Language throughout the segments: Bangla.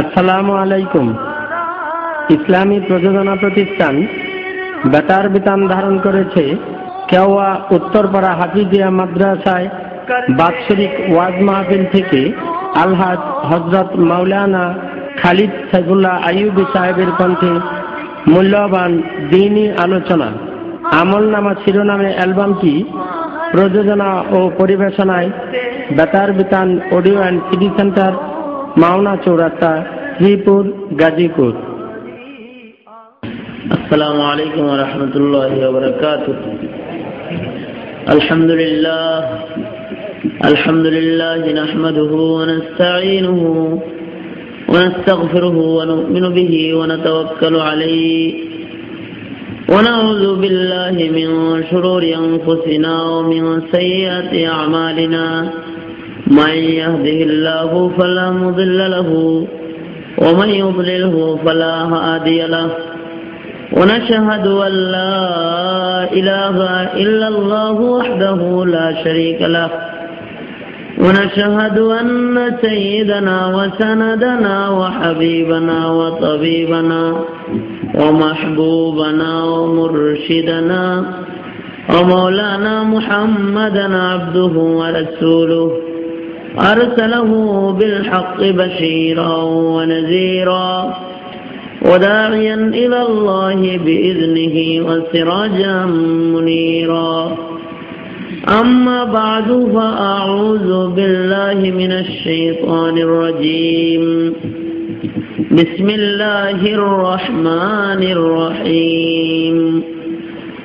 আসসালামু আলাইকুম। ইসলামী প্রযোজনা প্রতিষ্ঠান বেতার বিতান ধারণ করেছে কেওয়া উত্তরপাড়া হাফিজিয়া মাদ্রাসায় বাৎসরিক ওয়াজ মাহফিল থেকে আলহাজ হজরত মাওলানা খালিদ সাইফুল্লাহ আইয়ুবী সাহেবের কণ্ঠে মূল্যবান দিনই আলোচনা। আমল নামা শিরোনামে অ্যালবামটি প্রযোজনা ও পরিবেশনায় Betar Bitan audio and CD centre Mawna Chowrasta Sreepur Gazipur السلام عليكم ورحمة الله وبركاته الحمد لله الحمد لله نحمده ونستعينه ونستغفره ونؤمن به ونتوكل عليه ونعوذ بالله من شرور أنفسنا ومن سيئات أعمالنا من يهده الله فلا مضل له ومن يضلله فلا هادي له. ونشهد أن لا إله إلا الله وحده لا شريك له. ونشهد أن سيدنا وسندنا وحبيبنا وطبيبنا ومحبوبنا ومرشدنا ومولانا محمدا عبده ورسوله. أرسله بالحق بشيرا ونذيرا وداعيا إلى الله بإذنه وسراجا منيرا. أما بعد فأعوذ بالله من الشيطان الرجيم. بسم الله الرحمن الرحيم.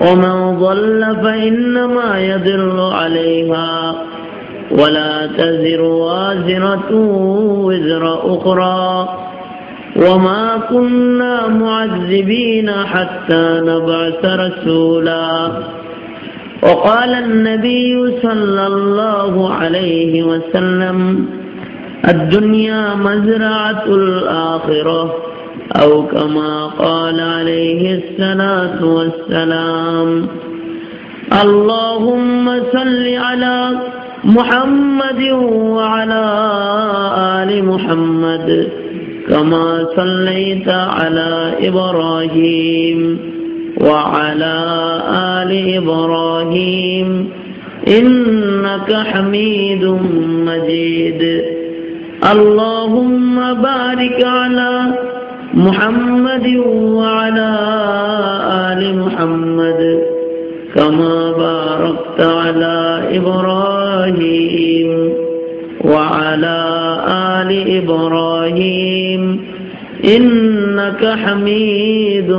ومن ضل فإنما يضل عليها ولا تزر وازرة وزر أخرى وما كنا معذبين حتى نبعث رسولا وقال النبي صلى الله عليه وسلم الدنيا مزرعة الآخرة أو كما قال عليه الصلاة والسلام. اللهم صل على محمد وعلى آل محمد كما صليت على إبراهيم وعلى آل إبراهيم. إنك حميد مجيد. اللهم بارك على محمد وعلى آل محمد كما باركت على إبراهيم وعلى آل إبراهيم إنك حميد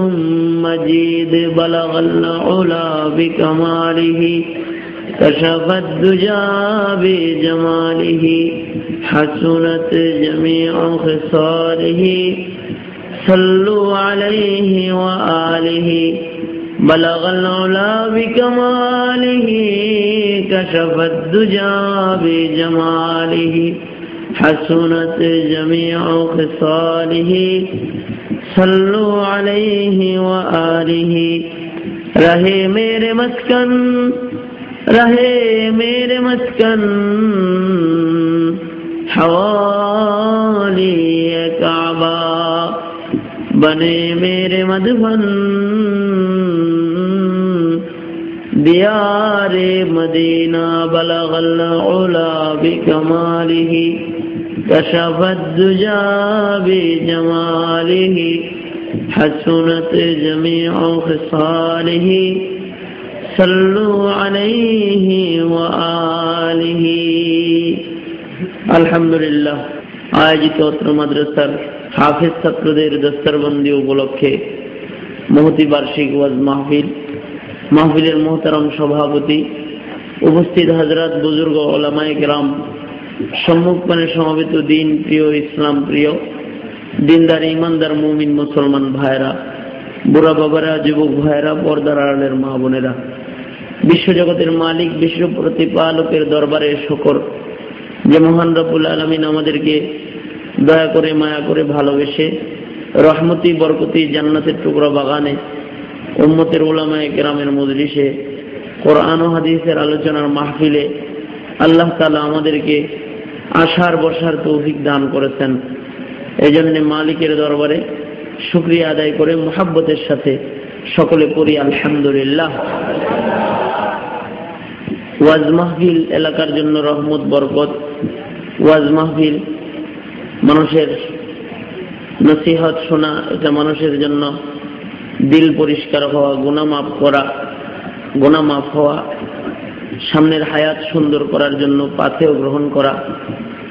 مجيد. بلغ العلا بكماله كشف الدجى بجماله حسنت جميع خصاله. صلوا عليه وآله. بلغ العلا بكماله، كشف الدجى بجماله. حسنت جميع خصاله. صلوا عليه وآله. رہے میرے مسکن، رہے میرے مسکن. حوالی کعبہ بنے میرے مدفن، دیار مدینہ بلغ العلا بکمالہ کشف الدجا بجمالہ، حسنت جمیع خصالہ، صلو علیہ وآلہ۔ الحمدللہ۔ আয়োজিত অত্র মাদ্রাসার হাফেজ ছাত্রদের দস্তরবন্দি উপলক্ষে মহতি বার্ষিক ওয়াজ মাহফিল। মাহফিলের মোহতারাম সভাপতি উপস্থিত হাজরাত বুজুর্গ ওলামায় গ্রাম সম্মুখপানে সমবেত দিন প্রিয় ইসলাম প্রিয়, দিনদার ইমানদার মুমিন মুসলমান ভাইরা বুড়া বাবারা, যুবক ভাইয়েরা, পর্দার আড়ালের মা বোনেরা, বিশ্বজগতের মালিক বিশ্ব প্রতিপালকের দরবারে শকর। যে মহান রবুল আলমিন আমাদেরকে দয়া করে, মায়া করে ভালোবেসে রহমতি, বরকতি, জান্নাতের টুকরা বাগানে উম্মতের ওলামায় গ্রামের মজলিসে কোরআন ও হাদিসের আলোচনার মাহফিলে আল্লাহ তালা আমাদেরকে আশার বসার তৌফিক দান করেছেন। এই জন্যে মালিকের দরবারে শুক্রিয়া আদায় করে মোহাব্বতের সাথে সকলে পড়ি, আলহামদুলিল্লাহ। ওয়াজ মাহফিল এলাকার জন্য রহমত, বরকত। ওয়াজ মাহফিল মানুষের নসিহত শোনা, এটা মানুষের জন্য দিল পরিষ্কার হওয়া, গুণা মাফ করা, গুণা মাফ হওয়া, সামনের হায়াত সুন্দর করার জন্য পাথেও গ্রহণ করা,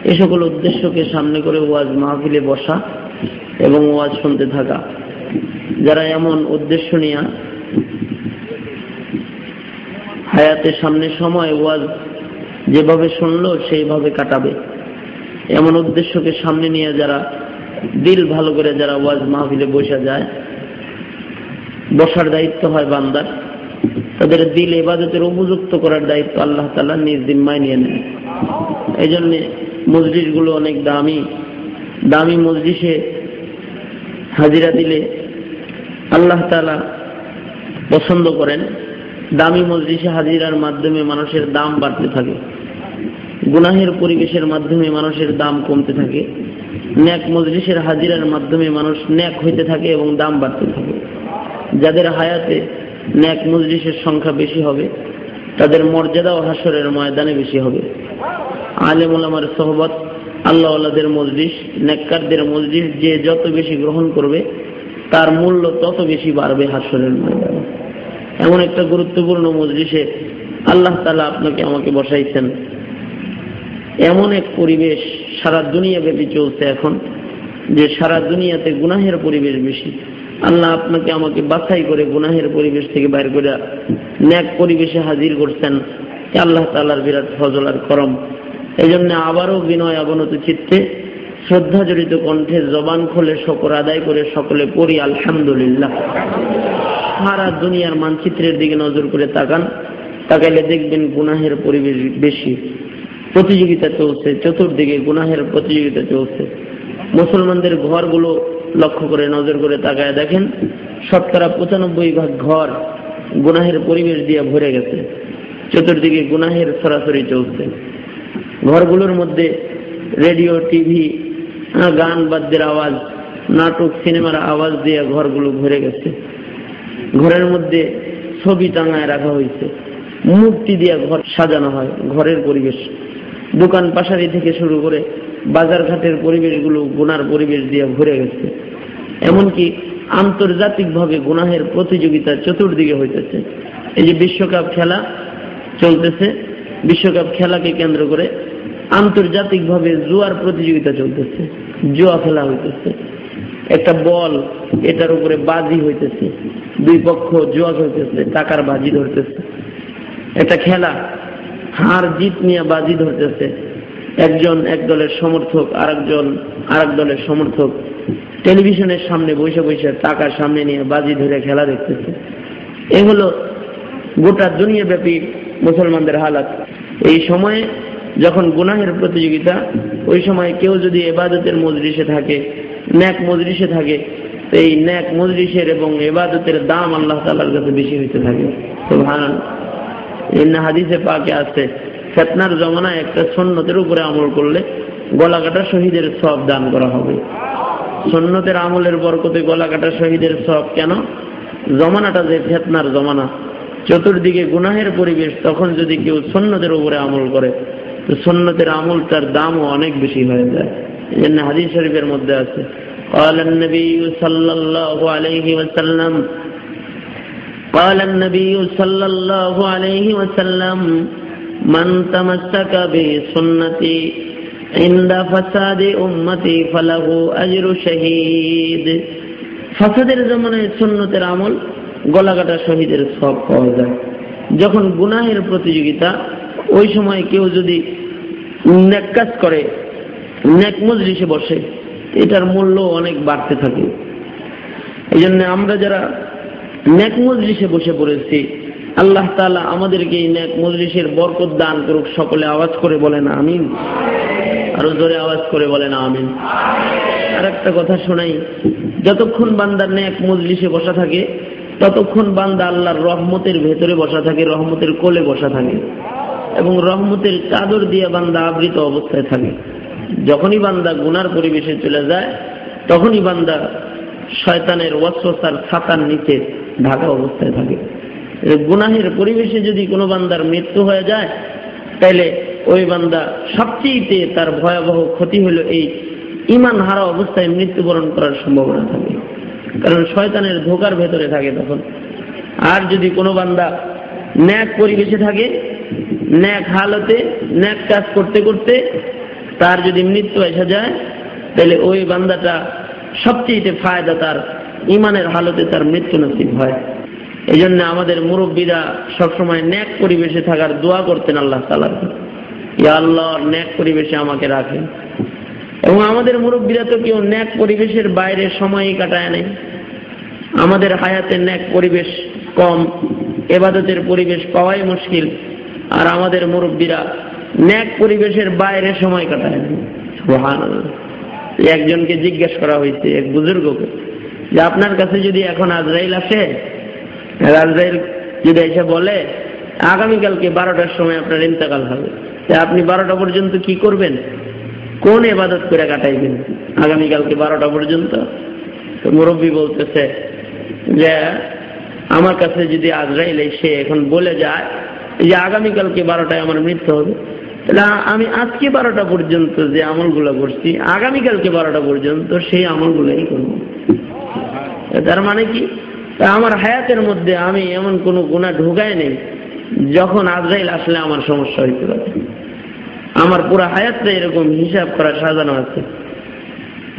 এ সকল উদ্দেশ্যকে সামনে করে ওয়াজ মাহফিলে বসা এবং ওয়াজ শুনতে থাকা। যারা এমন উদ্দেশ্য নিয়ে হায়াতের সামনে সময়, ওয়াজ যেভাবে শুনলো, সেইভাবে কাটাবে। এমন উদ্দেশ্যকে সামনে নিয়ে যারা দিল ভালো করে যারা ওয়াজ মাহফিলে বসা যায়, বসার দায়িত্ব হয় বান্দার। তাদের দিল এবাদতের উপযুক্ত করার দায়িত্ব আল্লাহ তালা নিজ জিম্মায় নিয়ে নেন। এই জন্যে মসজিদগুলো অনেক দামি। দামি মসজিদে হাজিরা দিলে আল্লাহ তালা পছন্দ করেন। দামি মসজিদে হাজিরার মাধ্যমে মানুষের দাম বাড়তে থাকে। গুনাহের পরিবেশের মাধ্যমে মানুষের দাম কমতে থাকে। ন্যাক মজলিসের হাজিরার মাধ্যমে মানুষ ন্যাক হইতে থাকে এবং দাম বাড়তে থাকে। যাদের হায়াতে ন্যাক মজলিসের সংখ্যা বেশি হবে, তাদের মর্যাদা ও হাসরের ময়দানে বেশি হবে। আলেম ওলামার সহবত, আল্লাহ আল্লাহদের মজলিস, নেককারদের মজলিস যে যত বেশি গ্রহণ করবে, তার মূল্য তত বেশি বাড়বে হাসরের ময়দানে। এমন একটা গুরুত্বপূর্ণ মজলিসে আল্লাহ তালা আপনাকে আমাকে বসাইছেন। এমন এক পরিবেশ সারা দুনিয়া ব্যাপী চলছে এখন, যে সারা দুনিয়াতে গুনাহের পরিবেশ বেশি। আল্লাহ আপনাকে আমাকে বাছাই করে গুনাহের পরিবেশ থেকে বাইর করে ন্যাক পরিবেশে হাজির করছেন। আল্লাহ তালার বিরাট ফজল আর করম। এই জন্য আবারও বিনয় অবনত চিত্তে শ্রদ্ধা জড়িত কণ্ঠে জবান খোলে শকর আদায় করে সকলে পড়ি, আলহামদুলিল্লাহ। সারা দুনিয়ার মানচিত্রের দিকে নজর করে তাকান। তাকাইলে দেখবেন গুনাহের পরিবেশ বেশি। প্রতিযোগিতা চলছে, চতুর্দিকে গুনাহের প্রতিযোগিতা চলছে। মুসলমানদের ঘরগুলো লক্ষ্য করে নজর করে তাকায় দেখেন শতকরা পঁচানব্বই ভাগ ঘর গুনাহের পরিবেশ দিয়ে ভরে গেছে। চতুর্দিকে গুনাহের সরাসরি চলছে। ঘরগুলোর মধ্যে রেডিও, টিভি গান বাদ্যের আওয়াজ, নাটক, সিনেমার আওয়াজ দিয়ে ঘরগুলো ভরে গেছে। ঘরের মধ্যে ছবি টাঙায় রাখা হয়েছে। মূর্তি দিয়ে ঘর সাজানো হয়, ঘরের পরিবেশ। দোকান পাশারি থেকে শুরু করে বাজার ঘাটের পরিবেশগুলো গুনার পরিবেশ দিয়ে ভরে গেছে। এমনকি আন্তর্জাতিকভাবে গুনাহের প্রতিযোগিতা চতুর্দিকে হইতেছে। এই যে বিশ্বকাপ খেলা চলতেছে, বিশ্বকাপ খেলাকে কেন্দ্র করে আন্তর্জাতিকভাবে জুয়ার প্রতিযোগিতা চলতেছে, জুয়া খেলা হইতেছে। একটা বল, এটার উপরে বাজি হইতেছে। দুই পক্ষ জুয়া খেলতেছে, টাকার বাজি ধরতেছে। একটা খেলা, হার জিত নিয়ে বাজি ধরতেছে। একজন এক দলের সমর্থক, আরেকজন আরেক দলের সমর্থক টেলিভিশনের সামনে বসে বসে টাকার সামনে নিয়ে বাজি ধরে খেলা দেখতেছে। এ হলো গোটা দুনিয়া ব্যাপী মুসলমানদের হালাত। এই সময়ে যখন গুনাহের প্রতিযোগিতা, ওই সময় কেউ যদি এবাদতের মজলিসে থাকে, ন্যাক মজলিসে থাকে, তো এই ন্যাক মজলিসের এবং এবাদতের দাম আল্লাহ তালার কাছে বেশি হইতে থাকে। তো ভান হাদিসে পাকে আছে, ফেতনার জমানায় একটা সন্ন্যতের উপরে আমল করলে গলা কাটা শহীদের সব দান করা হবে। সন্ন্যতের আমলের বরকতে গলা কাটা শহীদের সব কেন? জমানাটা যে ফেতনার জমানা, চতুর্দিকে গুনাহের পরিবেশ, তখন যদি কেউ সন্ন্যতের উপরে আমল করে তো সন্ন্যতের আমলটার দামও অনেক বেশি হয়ে যায় এই জন্য হাদিস শরীফের মধ্যে আছে قال النبي صلى الله عليه وسلم قال النبي صلى الله عليه وسلم من تمسك بسنتي عند فساد امتي فله اجر شهيد ফাসাদের জমানায় সুন্নতের আমল গলাকাটা শহীদের সব পাওয়া যায় যখন গুনাহের প্রতিযোগিতা ওই সময় কেউ যদি ন্যাক কাজ করে ন্যাক মজলিসে বসে, এটার মূল্য অনেক বাড়তে থাকে। এই জন্য আমরা যারা ন্যাক বসে পড়েছি, আল্লাহ তালা আমাদেরকে এই ন্যাক মজলিসের বরকত দান করুক, সকলে আওয়াজ করে বলেন আমিন। আরও জোরে আওয়াজ করে বলেন আমিন। আর একটা কথা শোনাই, যতক্ষণ বান্দার ন্যাক মজলিসে বসা থাকে, ততক্ষণ বান্দা আল্লাহর রহমতের ভেতরে বসা থাকে, রহমতের কোলে বসা থাকে। এবং রহমতের চাদর দিয়ে বান্দা আবৃত অবস্থায় থাকে। যখনই বান্দা গুনার পরিবেশে চলে যায়, তখনই বান্দা শয়তানের ওয়াসওয়াসার ছাতার নিচে ঢাকা অবস্থায় থাকে। গুনাহের পরিবেশে যদি কোনো বান্দার মৃত্যু হয়ে যায় তাহলে ওই বান্দা সবচেয়ে তার ভয়াবহ ক্ষতি হলো এই ইমান হারা অবস্থায় মৃত্যুবরণ করার সম্ভাবনা থাকে। কারণ শয়তানের ধোকার ভেতরে থাকে তখন। আর যদি কোনো বান্দা ন্যাক পরিবেশে থাকে ন্যাক হালতে, ন্যাক কাজ করতে করতে তার যদি মৃত্যু এসে যায়, তাহলে ওই বান্দাটা সবচেয়ে ফায়দা তার, ইমানের হালতে তার মৃত্যু নসিব হয়। এই জন্য আমাদের মুরব্বীরা সবসময় ন্যাক পরিবেশে থাকার দোয়া করতেন আল্লাহ তালার ইয়া আল্লাহ, ন্যাক পরিবেশে আমাকে রাখেন। এবং আমাদের মুরব্বীরা তো কেউ ন্যাক পরিবেশের বাইরে সময়ই কাটায় নেই। আমাদের হায়াতের ন্যাক পরিবেশ কম, এবাদতের পরিবেশ পাওয়াই মুশকিল। আর আমাদের মুরব্বীরা ন্যাক পরিবেশের বাইরে সময় কাটায় একজনকে জিজ্ঞেস করা হয়েছে, এক বুজুর্গকে, যে আপনার কাছে যদি এখন আজরাইল আসে আজরাইল যদি এসে বলে, আগামীকালকে বারোটার সময় আপনার ইন্তেকাল হবে আপনি বারোটা পর্যন্ত কি করবেন? কোন এবাদত করে কাটাইবেন? আগামীকালকে বারোটা পর্যন্ত? মুরব্বী বলতেছে যে, আমার কাছে যদি আজরাইল সে এখন বলে যায় যে আগামীকালকে বারোটায় আমার মৃত্যু হবে, তাহলে আমি আজকে বারোটা পর্যন্ত যে আমলগুলো করছি আগামীকালকে বারোটা পর্যন্ত সেই আমলগুলোই করব। তার মানে কি? আমার হায়াতের মধ্যে আমি এমন কোনো গুণা ঢুকায় নেই, যখন আজরাইল আসলে আমার সমস্যা হইতে পারে। আমার পুরো হায়াতটা এরকম হিসাব করা সাজানো আছে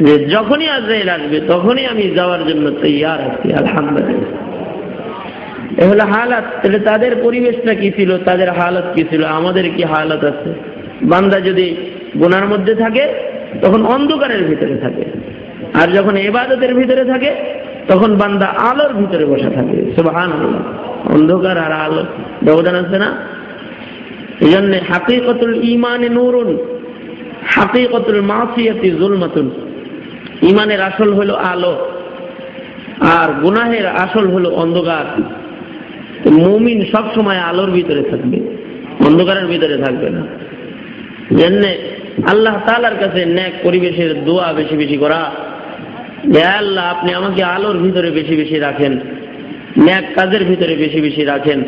যে যখনই আজরাইল আসবে, তখনই আমি যাওয়ার জন্য তৈয়ার আছি, আলহামদুলিল্লাহ। এ হলো হালাত, তাহলে তাদের পরিবেশটা কি ছিল? তাদের হালত কি ছিল? আমাদের কি হালত আছে? বান্দা যদি গুনার মধ্যে থাকে, তখন অন্ধকারের ভিতরে থাকে। আর যখন এবাদতের ভিতরে থাকে, তখন বান্দা আলোর ভিতরে বসে থাকে। সুবাহান অন্ধকার আর আলো, ব্যবধান আছে না? এই জন্য হাকিকতুল ইমানে নুরুন, হাকিকতুল মাফিয়াতি জুলমাতুন। ইমানের আসল হলো আলো, আর গুনাহের আসল হলো অন্ধকার। মুমিন সব সময় আলোর ভিতরে থাকবে অন্ধকারের ভিতরে থাকবে না জন্যে আল্লাহ তালার কাছে ন্যাক পরিবেশের দোয়া বেশি বেশি করা আল্লাহ আপনি আমাকে আলোর ভিতরে বেশি বেশি রাখেন ন্যাক কাজের ভিতরে বেশি বেশি রাখেন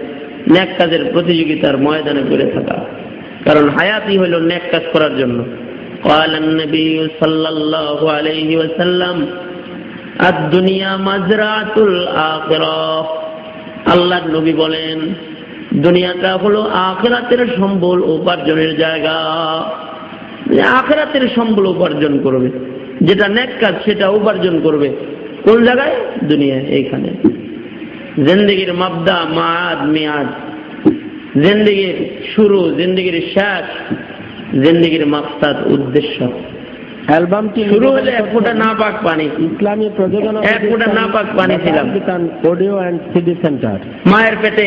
ন্যাক কাজের প্রতিযোগিতার ময়দানে করে থাকা কারণ হায়াতই হইল ন্যাক কাজ করার জন্য قال النبي صلى الله عليه وسلم الدنيا مزرعة الآخرة আল্লাহ নবী বলেন, দুনিয়াটা হলো আখেরাতের সম্বল উপার্জনের জায়গা। আখেরাতের সম্বল উপার্জন করবে, যেটা নেক কাজ সেটা উপার্জন করবে। কোন জায়গায়? দুনিয়া এইখানে। জিন্দগির মাবদা মাদ মেয়াদ জিন্দগির শুরু, জিন্দগির শেষ, জিন্দগির মাকসাদ, উদ্দেশ্য। অ্যালবামটি শুরু হলে এক ফোঁটা না পাক পানি। ইসলামী প্রযোজনা এক ফোঁটা না পাক পানি ছিলাম। Audio and CD centre. মায়ের পেটে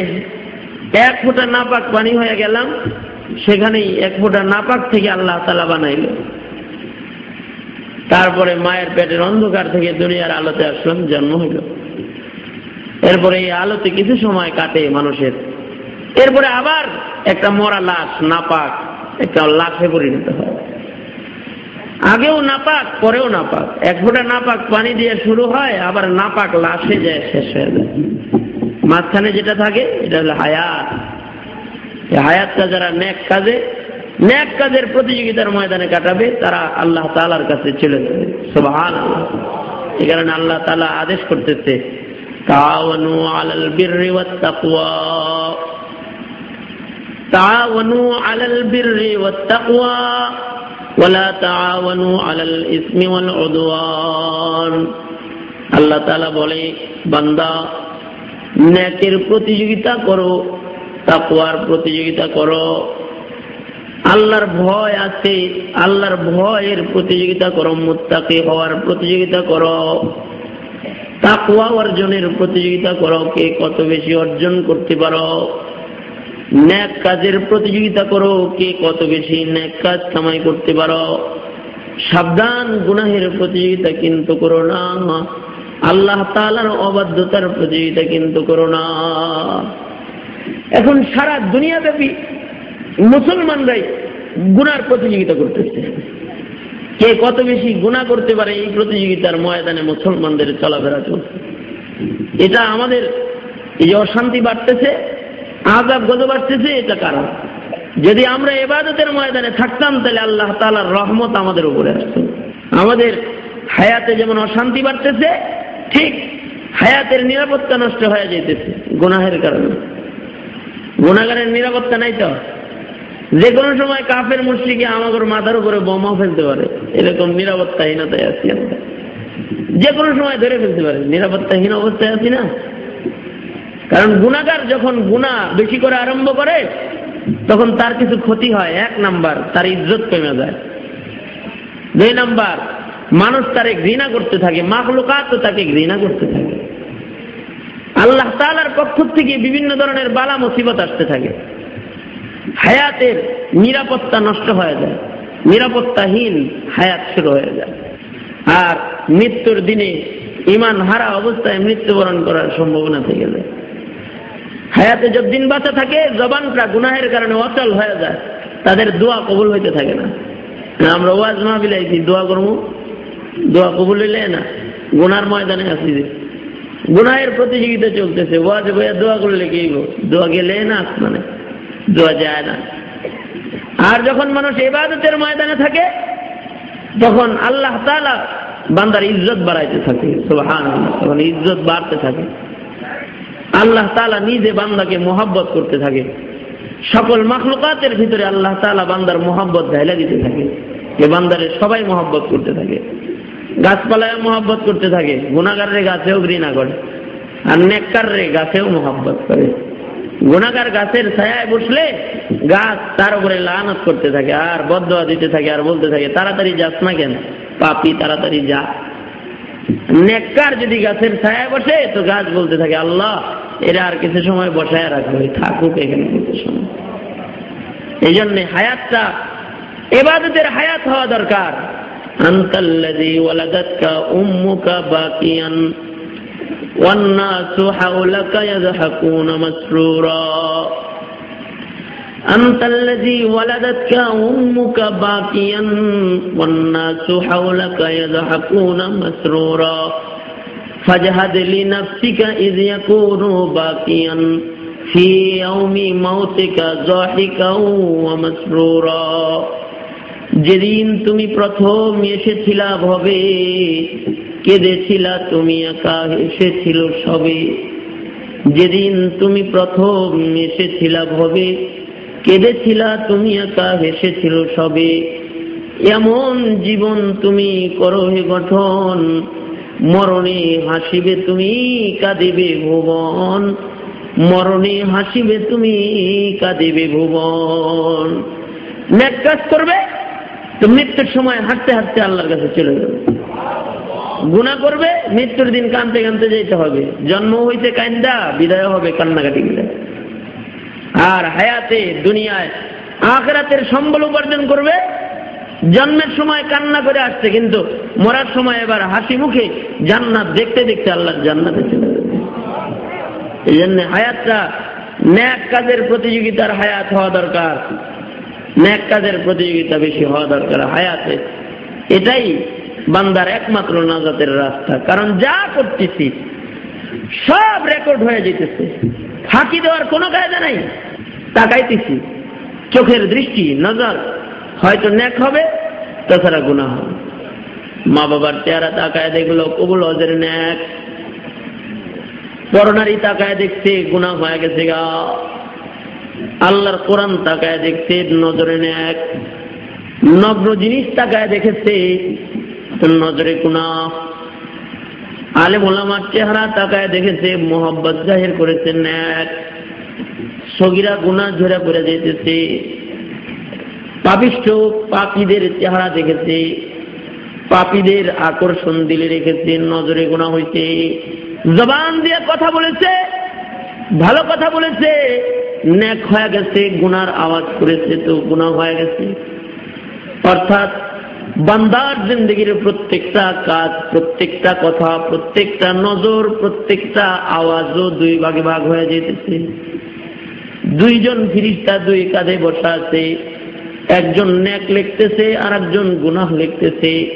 এক ফোঁটা না পাক পানি হয়ে গেলাম সেখানেই এক ফোঁটা না পাক থেকে আল্লাহ তালা বানাইল। তারপরে মায়ের পেটের অন্ধকার থেকে দুনিয়ার আলোতে আসলাম জন্ম হইল। এরপরে এই আলোতে কিছু সময় কাটে মানুষের। এরপরে আবার একটা মরা লাশ নাপাক একটা লাশে পরিণত হয়। আগেও নাপাক, পরেও নাপাক। এক ফোঁটা নাপাক পানি দিয়ে শুরু হয়, আবার নাপাক লাশে যায়, শেষ হয়ে যায়। মাঝখানে যেটা থাকে, এটা হলো হায়াত। হায়াতটা যারা ন্যাক কাজে ন্যাক কাজের প্রতিযোগিতার ময়দানে কাটাবে, তারা আল্লাহ তালার কাছে চলে যাবে। সুবাহান এই কারণে আল্লাহ তালা আদেশ করতেছে তাওয়ানু আলাল বিররি ওয়াত্তাকওয়া। তাওয়ানু আলাল বিররি তাআওয়ানু আলাল ইসমি ওয়াল উদওয়ান আল্লাহ তাআলা বলে, বান্দা, ন্যাকের প্রতিযোগিতা করো, তাকওয়ার প্রতিযোগিতা করো। আল্লাহর ভয় আছে, আল্লাহর ভয়ের প্রতিযোগিতা করো, মুত্তাকি হওয়ার প্রতিযোগিতা করো। তাকুয়া অর্জনের প্রতিযোগিতা করো, কে কত বেশি অর্জন করতে পারো। ন্যাক কাজের প্রতিযোগিতা করো, কে কত বেশি ন্যাক কাজ কামাই করতে পারো। সাবধান গুনাহের প্রতিযোগিতা কিন্তু করো না। আল্লাহ তালার অবাধ্যতার প্রতিযোগিতা কিন্তু করো না। এখন সারা দুনিয়াব্যাপী মুসলমানরাই গুনার প্রতিযোগিতা করতেছে। কে কত বেশি গুণা করতে পারে এই প্রতিযোগিতার ময়দানে মুসলমানদের চলাফেরা চলছে। এটা আমাদের এই যে অশান্তি বাড়তেছে। আজাব গত বাড়তেছে এটা কারণ যদি আমরা এবাদতের ময়দানে থাকতাম, তাহলে আল্লাহ তালার রহমত আমাদের উপরে আসত। আমাদের হায়াতে যেমন অশান্তি বাড়তেছে, ঠিক হায়াতের নিরাপত্তা নষ্ট হয়ে যেতেছে গুনাহের কারণে। গুণাগারের নিরাপত্তা নাই তো। যে কোনো সময় কাফের মুশ্রিকে আমাদের মাথার উপরে বোমা ফেলতে পারে, এরকম নিরাপত্তাহীনতায় আছি আমরা। যে কোনো সময় ধরে ফেলতে পারে, নিরাপত্তাহীন অবস্থায় আছি না? কারণ গুণাগার যখন গুণা বেশি করে আরম্ভ করে, তখন তার কিছু ক্ষতি হয়। এক নাম্বার, তার ইজ্জত কমে যায়। দুই নাম্বার, মানুষ তারে ঘৃণা করতে থাকে মাখলুকাত তাকে ঘৃণা করতে থাকে। আল্লাহ তালার পক্ষ থেকে বিভিন্ন ধরনের বালা মুসিবত আসতে থাকে। হায়াতের নিরাপত্তা নষ্ট হয়ে যায়, নিরাপত্তাহীন হায়াত শুরু হয়ে যায়। আর মৃত্যুর দিনে ইমান হারা অবস্থায় মৃত্যুবরণ করার সম্ভাবনা থেকে যায়। হায়াতে যতদিন বাঁচা থাকে, জবানটা গুনাহের কারণে অচল হয়ে যায়। তাদের দোয়া কবুল হইতে থাকে না। আমরা ওয়াজ মাহবিলাইছি দোয়া করব দোয়া কবুল হইলে না? গুনার ময়দানে আসি গুনাহের প্রতিযোগিতা চলতেছে, ওয়াজ বইয়া দোয়া করলে কি দোয়া গেলে না মানে? দোয়া যায় না। আর যখন মানুষ এবাদতের ময়দানে থাকে, তখন আল্লাহ তালা বান্দার ইজ্জত বাড়াইতে থাকে তখন ইজ্জত বাড়তে থাকে। আল্লাহ তালা নিজে বান্দাকে মোহাব্বত করতে থাকে। সকল মাখলুকাতের ভিতরে আল্লাহ তালা বান্দার মোহাব্বত ঢাইলা দিতে থাকে। যে বান্দারে সবাই মোহাব্বত করতে থাকে। গাছপালায় মোহাব্বত করতে থাকে। গুণাগারের গাছেও ঘৃণা করে। আর রে গাছেও মোহাব্বত করে। গুণাগার গাছের ছায়ায় বসলে গাছ তার উপরে লানত করতে থাকে, আর বদয়া দিতে থাকে, আর বলতে থাকে, তাড়াতাড়ি যাস না কেন? পাপি, তাড়াতাড়ি যা। নেককার যদি গাছের ছায়া বসে, তো গাছ বলতে থাকে, আল্লাহ, এরা আর কিছু সময় বসায় রাখবে থাকুক এখানে কিছু সময়। এই জন্য হায়াতটা, এবাদতের হায়াত হওয়া দরকার। আন্তাল্লাযী أنت الذي ولدتك أمك باكيا والناس حولك يضحكون مسرورا فاجهد لنفسك إذ يكون باكيا في يوم موتك ضاحكا ومسرورا যেদিন তুমি প্রথম এসেছিলা ভবে কেঁদেছিলা তুমি একা এসেছিল সবে যেদিন তুমি প্রথম এসেছিলা ভবে কেঁদেছিলা, তুমি একা হেসেছিল সবে। এমন জীবন তুমি করো হে গঠন, মরণে হাসিবে তুমি, কাঁদিবে ভুবন। মরণে হাসিবে তুমি, কাঁদিবে ভুবন। ন্যাক কাজ করবে, তো মৃত্যুর সময় হাঁটতে হাঁটতে আল্লাহর কাছে চলে যাবে। গুণা করবে, মৃত্যুর দিন কানতে কানতে যেতে হবে। জন্ম হইতে কান্দা বিদায় হবে কান্নাকাটি গেলে আর হায়াতে, দুনিয়ায়, আখরাতের সম্বল উপার্জন করবে। জন্মের সময় কান্না করে আসছে, কিন্তু মরার সময় এবার হাসি মুখে জান্নাত দেখতে দেখতে আল্লাহর জান্নাতে চলে এই জন্য হায়াতটা ন্যাক কাজের প্রতিযোগিতার হায়াত হওয়া দরকার। ন্যাক কাজের প্রতিযোগিতা বেশি হওয়া দরকার হায়াতে। এটাই বান্দার একমাত্র নাজাতের রাস্তা। কারণ যা করতেছি, সব রেকর্ড হয়ে যেতেছে। ফাঁকি দেওয়ার কোনো কায়দা নাই। তাকাইতেছি। চোখের দৃষ্টি, নজর, হয়তো ন্যাক হবে, তাছাড়া গুণা হবে। মা বাবার চেহারা তাকায় দেখল, কবুল হজের ন্যাক করোনারি তাকায় দেখছে গুণা হয়ে গেছে গা। আল্লাহর কোরআন তাকায় দেখছে, নজরে ন্যাক নগ্ন জিনিস তাকায় দেখেছে, নজরে গুণা আলেম ওলামার চেহারা তাকায় দেখেছে মোহাম্মদ জাহির করেছে ন্যাক সগিরা গুণা ঝরে করে যেতেছে পাপিষ্ঠ পাপিদের চেহারা দেখেছে। পাপীদের আকর্ষণ দিলে রেখেছে, নজরে গোনা হয়েছে জবান দিয়ে কথা বলেছে, ভালো কথা বলেছে ন্যাক হয়ে গেছে, গুনার আওয়াজ করেছে তো গুণা হয়ে গেছে। অর্থাৎ বান্দার জিন্দগির প্রত্যেকটা কাজ, প্রত্যেকটা কথা, প্রত্যেকটা নজর, প্রত্যেকটা আওয়াজও দুই ভাগে ভাগ হয়ে যেতেছে দুইজন ফিরিস্তা দুই কাঁধে বসা আছে। একজন ন্যাক লিখতেছে আর একজন গুনাহ লিখতেছে।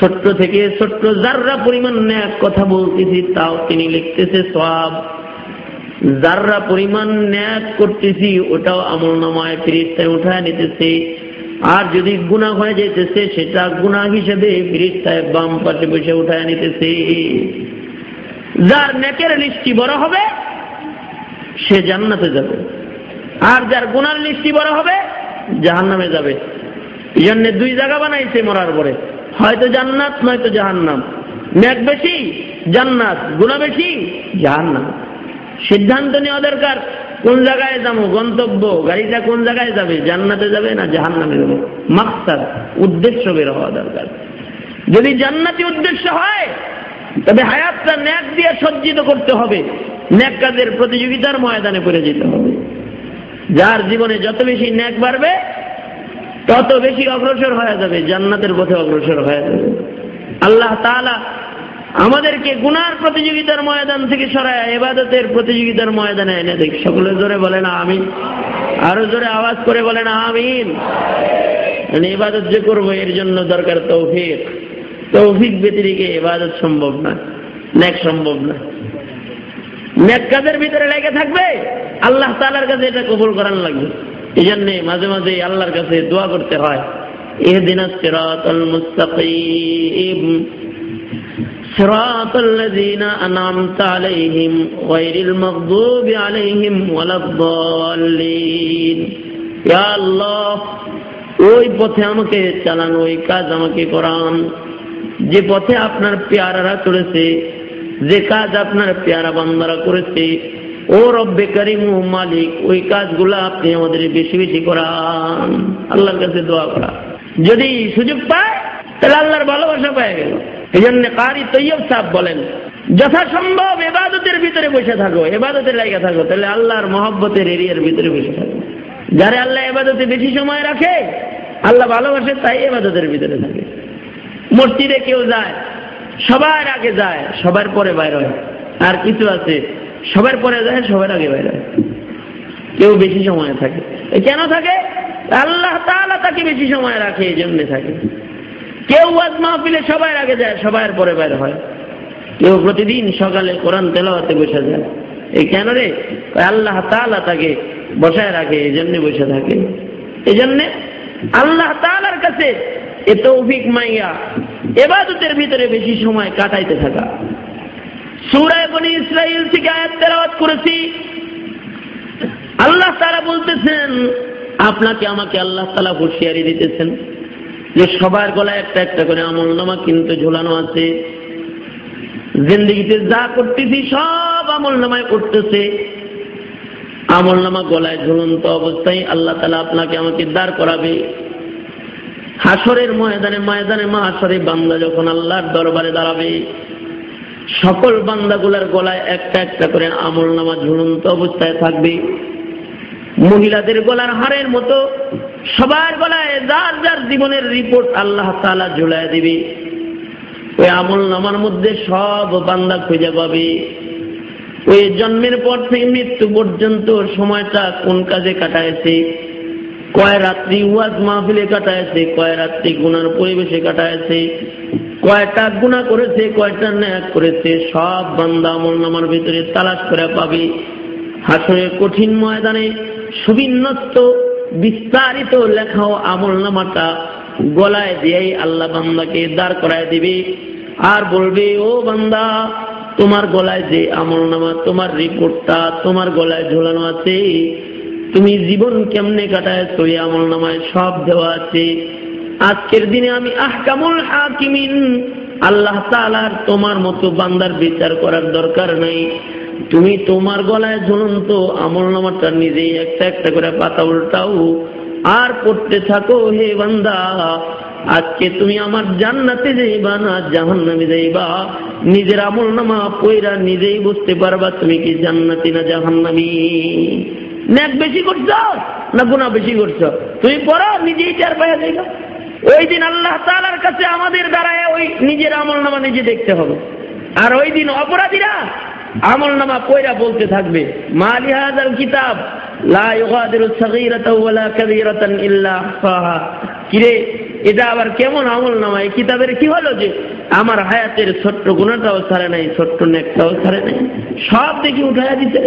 ছোট্ট থেকে ছোট্ট যাররা পরিমাণ ন্যাক কথা বলতেছি, তাও তিনি লিখতেছে সব যাররা পরিমাণ ন্যাক করতেছি, ওটাও আমল নামায় ফিরিস্তায় উঠায় নিতেছে। আর যদি গুণা হয়ে যেতেছে সেটা গুণা হিসেবে ফিরিস্তায় বাম পাশে বসে উঠায় নিতেছে। যার নেকের লিস্টি বড় হবে সে জান্নাতে যাবে। আর যার গুনার লিস্টি বড় হবে জাহান নামে যাবে। এই জন্য দুই জায়গা বানাইছে মরার পরে। হয়তো জান্নাত, নয়তো জাহান্নাম। ন্যাক বেশি, জান্নাত। গুণা বেশি, জাহান্নাম। সিদ্ধান্ত নেওয়া দরকার, কোন জায়গায় যাব, গন্তব্য, গাড়িটা কোন জায়গায় যাবে, জান্নাতে যাবে না জাহান নামে যাবে? মাকসাদ, উদ্দেশ্য বের হওয়া দরকার। যদি জান্নাতি উদ্দেশ্য হয়, তবে হায়াতটা ন্যাক দিয়ে সজ্জিত করতে হবে। ন্যাক কাজের প্রতিযোগিতার ময়দানে পড়ে যেতে হবে। যার জীবনে যত বেশি ন্যাক বাড়বে, তত বেশি অগ্রসর হয়ে যাবে, জান্নাতের পথে অগ্রসর হয়ে যাবে। আল্লাহ তাআলা আমাদেরকে গুনার প্রতিযোগিতার ময়দান থেকে সরায় এবাদতের প্রতিযোগিতার ময়দানে এনে দেখ। সকলে জোরে বলে না আমিন। আরও জোরে আওয়াজ করে বলে না আমিন এবাদত যে করব, এর জন্য দরকার তৌফিক। তৌফিক ব্যতিরিকে এবাদত সম্ভব না ন্যাক সম্ভব না। ন্যাক কাজের ভিতরে লেগে থাকবে আল্লাহ তালার কাছে এটা কবুল করার লাগবে এই জন্যে মাঝে মাঝে আল্লাহর কাছে দোয়া করতে হয় এহদিন সিরাতাল মুস্তাকিম صراط الذين أنعمت عليهم غير المغضوب عليهم ولا الضالين يا الله ওই পথে আমাকে চালান ওই কাজ আমাকে করান যে পথে আপনার পেয়ারারা চলেছে যে কাজ আপনার পেয়ারা বান্দারা করেছে, ও রব্বে করিম মালিক, ওই কাজগুলো আপনি আমাদের বেশি বেশি করান। আল্লাহর কাছে দোয়া করা। যদি সুযোগ পায়, তাহলে আল্লাহর ভালোবাসা পায় গেল। এই জন্য কারি তৈয়ব সাহ বলেন, যথাসম্ভব এবাদতের ভিতরে বসে থাকো, এবাদতের লাইগা থাকো, তাহলে আল্লাহর মহব্বতের এরিয়ার ভিতরে বসে থাকো। যারা আল্লাহ এবাদতে বেশি সময় রাখে, আল্লাহ ভালোবাসে, তাই এবাদতের ভিতরে থাকে। মসজিদে কেউ যায় সবার আগে যায়, সবার পরে বাইর হয়। আর কিছু আছে, সবার পরে যায়, সবার আগে বাইর হয়। কেউ বেশি সময় থাকে। কেন থাকে? আল্লাহ তাআলা তাকে বেশি সময় রাখে, এই জন্য থাকে। কেউ ওয়াজ মাহফিলে সবার আগে যায়, সবার পরে বের হয়। কেউ প্রতিদিন সকালে কোরআন তেলাওয়াতে বসে যায়। এই কেন রে? আল্লাহ তাআলা তাকে বসায় রাখে, এই জন্যে বসে থাকে। এই জন্যে আল্লাহ তালার কাছে এ তৌফিক মাইয়া। এবাদতের ভিতরে বেশি সময় কাটাইতে থাকা। সুরায় বনি ইসরাইল থেকে আয়াত তেলাওয়াত করেছি। আল্লাহ তারা বলতেছেন, আপনাকে আমাকে আল্লাহ তালা হুঁশিয়ারি দিতেছেন যে সবার গলায় একটা একটা করে আমল নামা কিন্তু ঝোলানো আছে। জিন্দগিতে যা করতেছি সব আমল নামায় করতেছে আমল নামা গলায় ঝুলন্ত অবস্থায় আল্লাহ তালা আপনাকে আমাকে দাঁড় করাবে। হাসরের ময়দানে ময়দানে মাহাসরে বান্দা যখন আল্লাহর দরবারে দাঁড়াবে, সকল বান্দাগুলার গলায় একটা একটা করে আমল নামা ঝুলন্ত অবস্থায় থাকবে। মহিলাদের গলার হারের মতো সবার গলায় যার যার জীবনের রিপোর্ট আল্লাহ তালা ঝুলায় দিবে। ওই আমল নামার মধ্যে সব বান্দা খুঁজে পাবে। ওই জন্মের পর থেকে মৃত্যু পর্যন্ত সময়টা কোন কাজে কাটাইছে? কয় রাত্রি ওয়াজ মাহফিলে কাটাইছে, কয় রাত্রি গুনার পরিবেশে কাটাইছে, কয়টা গুণা করেছে, কয়টা ন্যাক করেছে, সব বান্দা আমল নামার ভিতরে তালাশ করে পাবে। হাসনের কঠিন ময়দানে সুবিন্যস্ত, বিস্তারিত লেখাও আমল নামাটা গলায় দিয়েই আল্লাহ বান্দাকে দাঁড় করায় দিবে। আর বলবে, ও বান্দা, তোমার গলায় যে আমল নামা, তোমার রিপোর্টটা তোমার গলায় ঝোলানো আছে তুমি জীবন কেমনে কাটায়? ওই আমল নামায় সব দেওয়া আছে। আজকের দিনে আমি আহকামুল হাকিমিন, আল্লাহ তালার তোমার মতো বান্দার বিচার করার দরকার নাই। তুমি তোমার গলায় ঝুলন্ত আমল নামাটা নিজেই একটা একটা করে পাতা উল্টাও। আর পড়তে থাকো হে বান্দা, আজকে তুমি আমার জান্নাতে যাইবা না জাহান্নামে যাইবা? নিজের আমল নামা পয়রা নিজেই বুঝতে পারবা তুমি কি জান্নাতি না জাহান্নামি। ন্যাক বেশি করছ না গুণা বেশি করছ? তুমি পড়ো, নিজেই চার পায়া দেখো ওই দিন আল্লাহ তালার কাছে আমাদের দ্বারায় ওই নিজের আমল নামা নিজে দেখতে হবে। আর ওই দিন অপরাধীরা আমল নামা পয়রা বলতে থাকবে মালি হাজার কিতাব, লা ইউগাদিরু সাগীরাতাও ওয়ালা কাবীরাতান ইল্লা আহসাহা। কিরে এটা আবার কেমন আমল নামা? এই কিতাবের কি হলো যে আমার হায়াতের ছোট্ট গুণাটাও ছাড়ে নাই, ছোট্ট নেকটাও ছাড়ে নাই। সব দেখি উঠাইয়া দিতে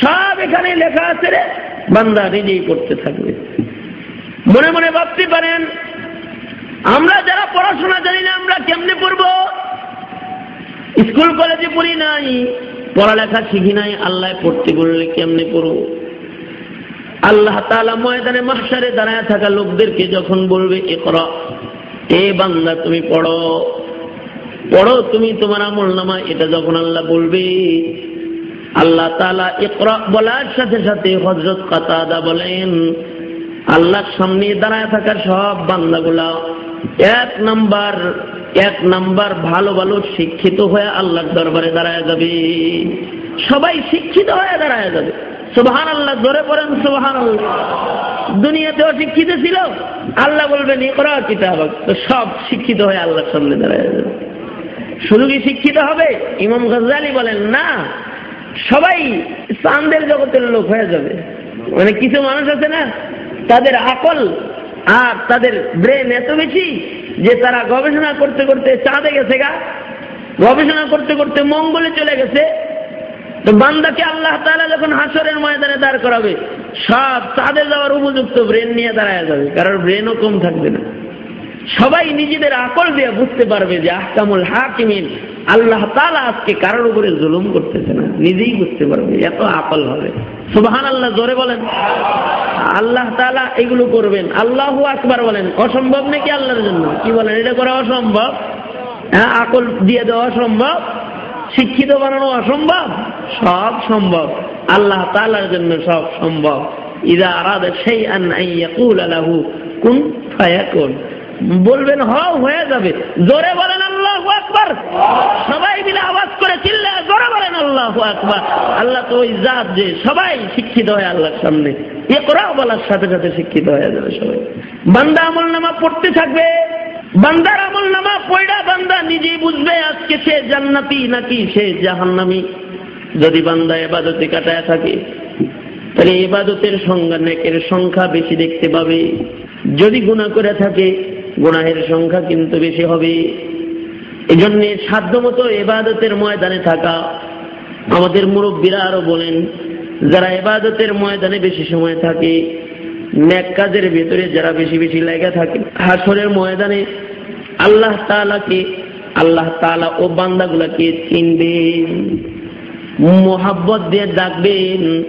সব এখানে লেখা আছে রে। বান্দা নিজেই করতে থাকবে। মনে মনে ভাবতে পারেন, আমরা যারা পড়াশোনা জানি না, আমরা কেমনে পড়ব? স্কুল, কলেজে পড়ি নাই, পড়ালেখা শিখি নাই আল্লাহ পড়তে বললে কেমনে পড়ব? আল্লাহ তালা ময়দানে মাসারে দাঁড়ায় থাকা লোকদেরকে যখন বলবে এ কর এ বান্দা তুমি পড়ো পড়ো তুমি তোমার আমল নামা। এটা যখন আল্লাহ বলবে, আল্লাহ তালা একরা বলার সাথে সাথে হজরত কাতাদা বলেন, আল্লাহর সামনে দাঁড়ায় থাকা সব বান্দাগুলা এক নাম্বার এক নাম্বার ভালো ভালো শিক্ষিত হয়ে আল্লাহর দরবারে দাঁড়ায় যাবে। সবাই শিক্ষিত হয়ে দাঁড়ায় যাবে। সুবহান আল্লাহ ধরে পড়েন সুবহান আল্লাহ দুনিয়াতে অশিক্ষিত ছিল? আল্লাহ বলবেন কিতাব তো সব শিক্ষিত হয়ে আল্লাহর সামনে দাঁড়ায় যাবে। শুধু কি শিক্ষিত হবে? ইমাম গজালি বলেন, না, সবাই চান্দের জগতের লোক হয়ে যাবে। মানে কিছু মানুষ আছে না, তাদের আকল আর তাদের ব্রেন এত বেশি যে তারা গবেষণা করতে করতে চাঁদে গেছে গা। গবেষণা করতে করতে মঙ্গলে চলে গেছে। তো বান্দাকে আল্লাহ তালা যখন হাসরের ময়দানে দাঁড় করাবে, সব চাঁদে যাওয়ার উপযুক্ত ব্রেন নিয়ে দাঁড়ায় যাবে কারণ ব্রেনও কম থাকবে না। সবাই নিজেদের আকল দিয়ে বুঝতে পারবে যে আহকামুল হাকিমিন, আল্লাহ তালা আজকে কারোর উপরে জুলুম করতেছে না, নিজেই বুঝতে পারবে এত আকল হবে। সুবাহান আল্লাহ জোরে বলেন। আল্লাহ তালা এগুলো করবেন। আল্লাহ আকবার বলেন, অসম্ভব নাকি আল্লাহর জন্য? কি বলেন? এটা করা অসম্ভব। হ্যাঁ আকল দিয়ে দেওয়া অসম্ভব। শিক্ষিত বানানো অসম্ভব। সব সম্ভব। আল্লাহ তালার জন্য সব সম্ভব। ইদা আরাদা সেই আন্নাইয়াকুল আলাহু কুন ফায়াকুন। বলবেন, হও, হয়ে যাবে। জোরে বলেন, আল্লাহ আকবার। সবাই মিলে আওয়াজ করে চিল্লে, জোরে বলেন, আল্লাহ আকবার। আল্লাহ তো ওই জাত যে, সবাই শিক্ষিত হয় আল্লাহর সামনে। এ করা বলার সাথে সাথে শিক্ষিত হয়ে যাবে সবাই। বান্দা আমল নামা পড়তে থাকবে। বান্দার আমল নামা পয়ডা বান্দা নিজেই বুঝবে আজকে সে জান্নাতি নাকি সে জাহান্নামি। যদি বান্দা এবাদতে কাটায় থাকে, তাহলে এবাদতের সংজ্ঞা নেকের সংখ্যা বেশি দেখতে পাবে। যদি গুণা করে থাকে, গুনাহের সংখ্যা কিন্তু বেশি হবে। এই জন্য সাধ্যমতো এবাদতের ময়দানে থাকা। আমাদের মুরব্বীরা আরও বলেন, যারা এবাদতের ময়দানে বেশি সময় থাকে ন্যাক কাজের ভেতরে যারা বেশি বেশি লেগে থাকে, হাসরের ময়দানে আল্লাহ তালাকে আল্লাহ তালা ও বান্দাগুলাকে চিনবেন। মোহাব্বত দিয়ে ডাকবেন,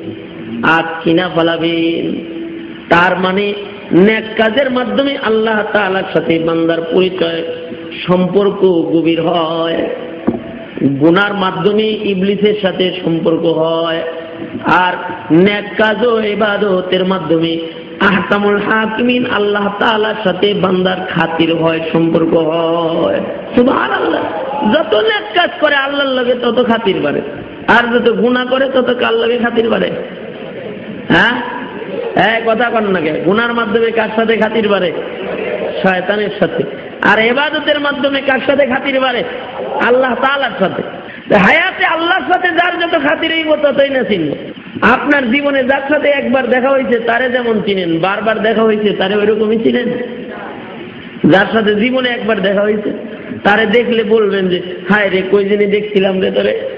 আর চিনা ফলাবেন। তার মানে ন্যাক কাজের মাধ্যমে আল্লাহ তালার সাথে বান্দার পরিচয়, সম্পর্ক গভীর হয়। গুনার মাধ্যমে ইবলিসের সাথে সম্পর্ক হয়। আর ন্যাক কাজও এবাদতের মাধ্যমে আহকামুল হাকিমিন আল্লাহ তালার সাথে বান্দার খাতির হয়, সম্পর্ক হয়। সুবাহ আল্লাহ যত ন্যাক কাজ করে আল্লাহর লগে তত খাতির বাড়ে। আর যত গুণা করে, তত কার লগে খাতির বাড়ে? হ্যাঁ? হ্যাঁ কথা কন না কে? গুনার মাধ্যমে কার সাথে খাতির বাড়ে? শয়তানের সাথে। আর এবাদতের মাধ্যমে কার সাথে খাতির বাড়ে? আল্লাহ তালার সাথে। হায়াতে আল্লাহর সাথে যার যত খাতির ততই না চিনব। আপনার জীবনে যার সাথে একবার দেখা হয়েছে তারে যেমন চিনেন। বারবার দেখা হয়েছে তারে ওইরকমই চিনেন। যার সাথে জীবনে একবার দেখা হয়েছে তারে দেখলে বলবেন যে হায় রে কই দিনই দেখছিলাম রে তোরে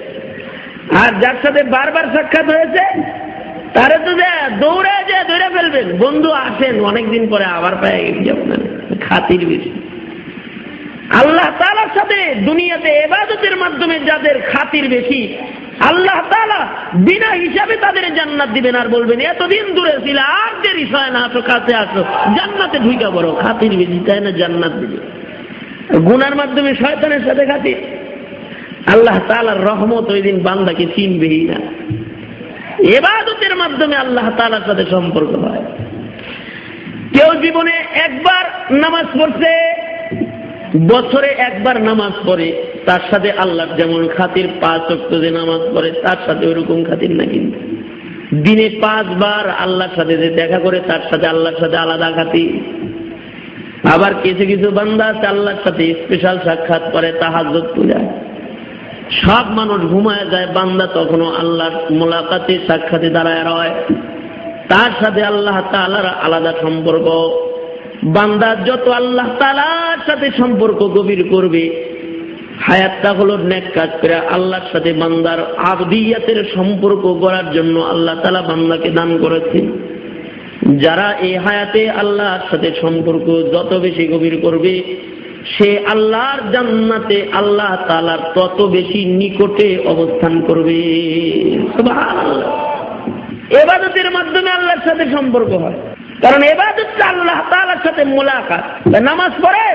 আর যার সাথে বারবার সাক্ষাৎ হয়েছে, তারে তো যে দৌড়ে যে ধরে ফেলবেন। বন্ধু আসেন, অনেকদিন পরে আবার পায়ে গেছি আপনার। খাতির বেশি। আল্লাহ তালার সাথে দুনিয়াতে এবাদতের মাধ্যমে যাদের খাতির বেশি, আল্লাহ তালা বিনা হিসাবে তাদের জান্নাত দিবেন আর বলবেন, এতদিন দূরে ছিল, আর দেরি হয় না, আসো, কাছে আসো। জান্নাতে ঢুকা বড় খাতির বেশি, তাই না জান্নাত দিবে? গুনার মাধ্যমে শয়তানের সাথে খাতির। আল্লাহ তালার রহমত ওই দিন বান্দাকে চিনবেই না। এবাদতের মাধ্যমে আল্লাহ তালার সাথে সম্পর্ক হয়। কেউ জীবনে একবার নামাজ পড়ছে, বছরে একবার নামাজ পড়ে, তার সাথে আল্লাহ যেমন খাতির, পাঁচ অক্ট যে নামাজ পড়ে, তার সাথে ওরকম খাতির না কিন্তু। দিনে পাঁচবার আল্লাহর সাথে যে দেখা করে, তার সাথে আল্লাহর সাথে আলাদা খাতির। আবার কিছু কিছু বান্দা আছে আল্লাহর সাথে স্পেশাল সাক্ষাৎ করে তাহাজত পূজায়। সব মানুষ ঘুমায় যায়, বান্দা তখনও আল্লাহর মোলাকাতে সাক্ষাতে দাঁড়ায় রয়। তার সাথে আল্লাহ তালার আলাদা সম্পর্ক। বান্দা যত আল্লাহ তালার সাথে সম্পর্ক গভীর করবে, হায়াতটা হলো নেক কাজ করে আল্লাহর সাথে বান্দার আবদিয়াতের সম্পর্ক গড়ার জন্য আল্লাহ তালা বান্দাকে দান করেছে যারা এই হায়াতে আল্লাহর সাথে সম্পর্ক যত বেশি গভীর করবে সে আল্লাহর জান্নাতে আল্লাহ তালার তত বেশি নিকটে অবস্থান করবে। এবাদতের মাধ্যমে আল্লাহর সাথে সম্পর্ক হয়। কারণ এবাদতটা আল্লাহ তালার সাথে মোলাকাত। নামাজ পড়ে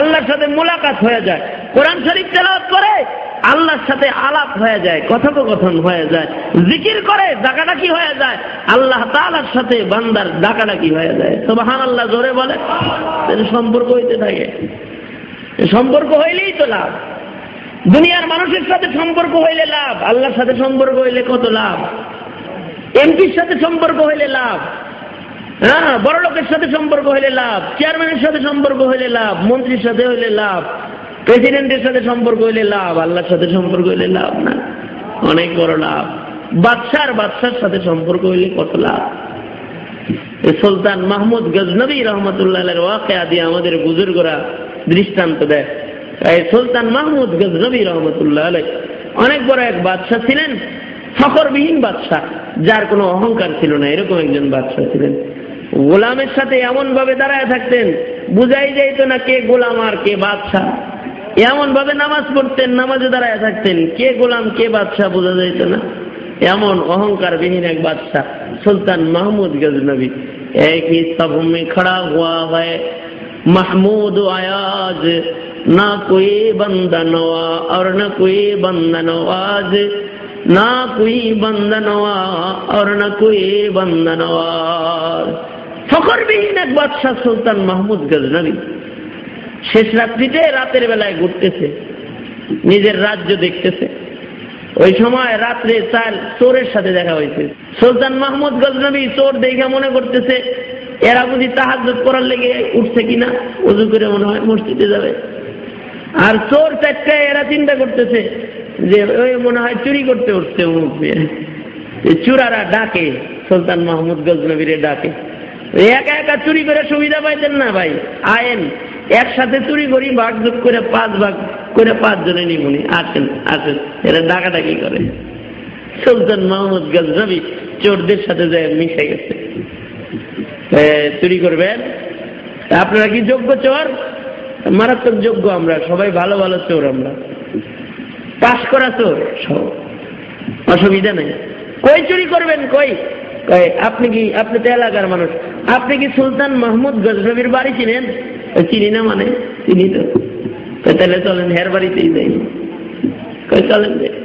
আল্লাহর সাথে মোলাকাত হয়ে যায়। কোরআন শরীফ তেলাওয়াত করে আল্লাহর সাথে আলাপ হয়ে যায়, কথোপকথন হয়ে যায়, জিকির করে ডাকাডাকি হয়ে যায়, আল্লাহ তালার সাথে বান্দার ডাকাডাকি হয়ে যায়। সোবাহান আল্লাহ জোরে বলে সম্পর্ক হইতে থাকে। সম্পর্ক হইলেই তো লাভ। দুনিয়ার মানুষের সাথে সম্পর্ক হইলে লাভ, আল্লাহর সাথে সম্পর্ক হইলে কত লাভ? এমপির সাথে সম্পর্ক হইলে লাভ হ্যাঁ বড় লোকের সাথে সম্পর্ক হইলে লাভ, চেয়ারম্যানের সাথে সম্পর্ক হইলে লাভ, মন্ত্রীর সাথে হইলে লাভ, প্রেসিডেন্টের সাথে সম্পর্ক হইলে লাভ, আল্লাহর সাথে সম্পর্ক হইলে লাভ না? অনেক বড় লাভ। বাদশার বাদশার সাথে সম্পর্ক হইলে কত লাভ? সুলতান মাহমুদ গজনবী রহমতুল্লাহ ওয়াকে আদি আমাদের বুজুর্গরা দৃষ্টান্ত দেয়। সুলতান মাহমুদ গজনবী রহমতুল্লাহ আলাই অনেক বড় এক বাদশাহ ছিলেন, ফখরবিহীন বাদশাহ, যার কোনো অহংকার ছিল না, এরকম একজন বাদশাহ ছিলেন। গোলামের সাথে এমন ভাবে দাঁড়ায় থাকতেন, বুঝাই যাইত না কে গোলাম আর কে বাদশাহ। এমন ভাবে নামাজ পড়তেন, নামাজে দাঁড়ায় থাকতেন, কে গোলাম, কে বাদশাহ বোঝা যাইত না। এমন অহংকারবিহীন এক বাদশাহ, সুলতান মাহমুদ গজনবী। এক স্তম্ভ খড়া হওয়া হয় محمود و না نہ کوئی بندہ نوا اور نہ کوئی بندہ نواز نہ کوئی بندہ نوا اور نہ کوئی بندہ نواز ফখর বিহীন এক বাদশাহ সুলতান মাহমুদ গজনবী। শেষ রাত্রিতে রাতের বেলায় ঘুরতেছে। নিজের রাজ্য দেখতেছে। ওই সময় রাত্রে তার চোরের সাথে দেখা হয়েছে। সুলতান মাহমুদ গজনবী চোর দেখে মনে করতেছে এরা বুঝি তাহাজ করার লেগে উঠছে কিনা? উজু করে মনে হয় মসজিদে যাবে। আর চোর চারটায় এরা চিন্তা করতেছে যে, ওই মনে হয় চুরি করতে উঠছে অমুক চুরারা ডাকে, সুলতান মাহমুদ গজনবীরে ডাকে। একা একা চুরি করে সুবিধা পাইতেন না ভাই। আয়েন, একসাথে চুরি করি, ভাগ যোগ করে পাঁচ ভাগ করে পাঁচ জনে নিমুনি আসেন আসেন। এরা ডাকাডাকি করে। সুলতান মাহমুদ গজনবী চোরদের সাথে যায় মিশে গেছে। চুরি করবেন। আপনারা কি যোগ্য চোর? মারাত্মক যোগ্য আমরা, সবাই ভালো ভালো চোর আমরা। পাশ করা চোর অসুবিধা নেই। কই চুরি করবেন, কই? আপনি কি, আপনি তো এলাকার মানুষ। আপনি কি সুলতান মাহমুদ গজনবীর বাড়ি চিনেন? চিনি না মানে? চিনি তো। তাহলে চলেন, হের বাড়িতেই যাই। চলেন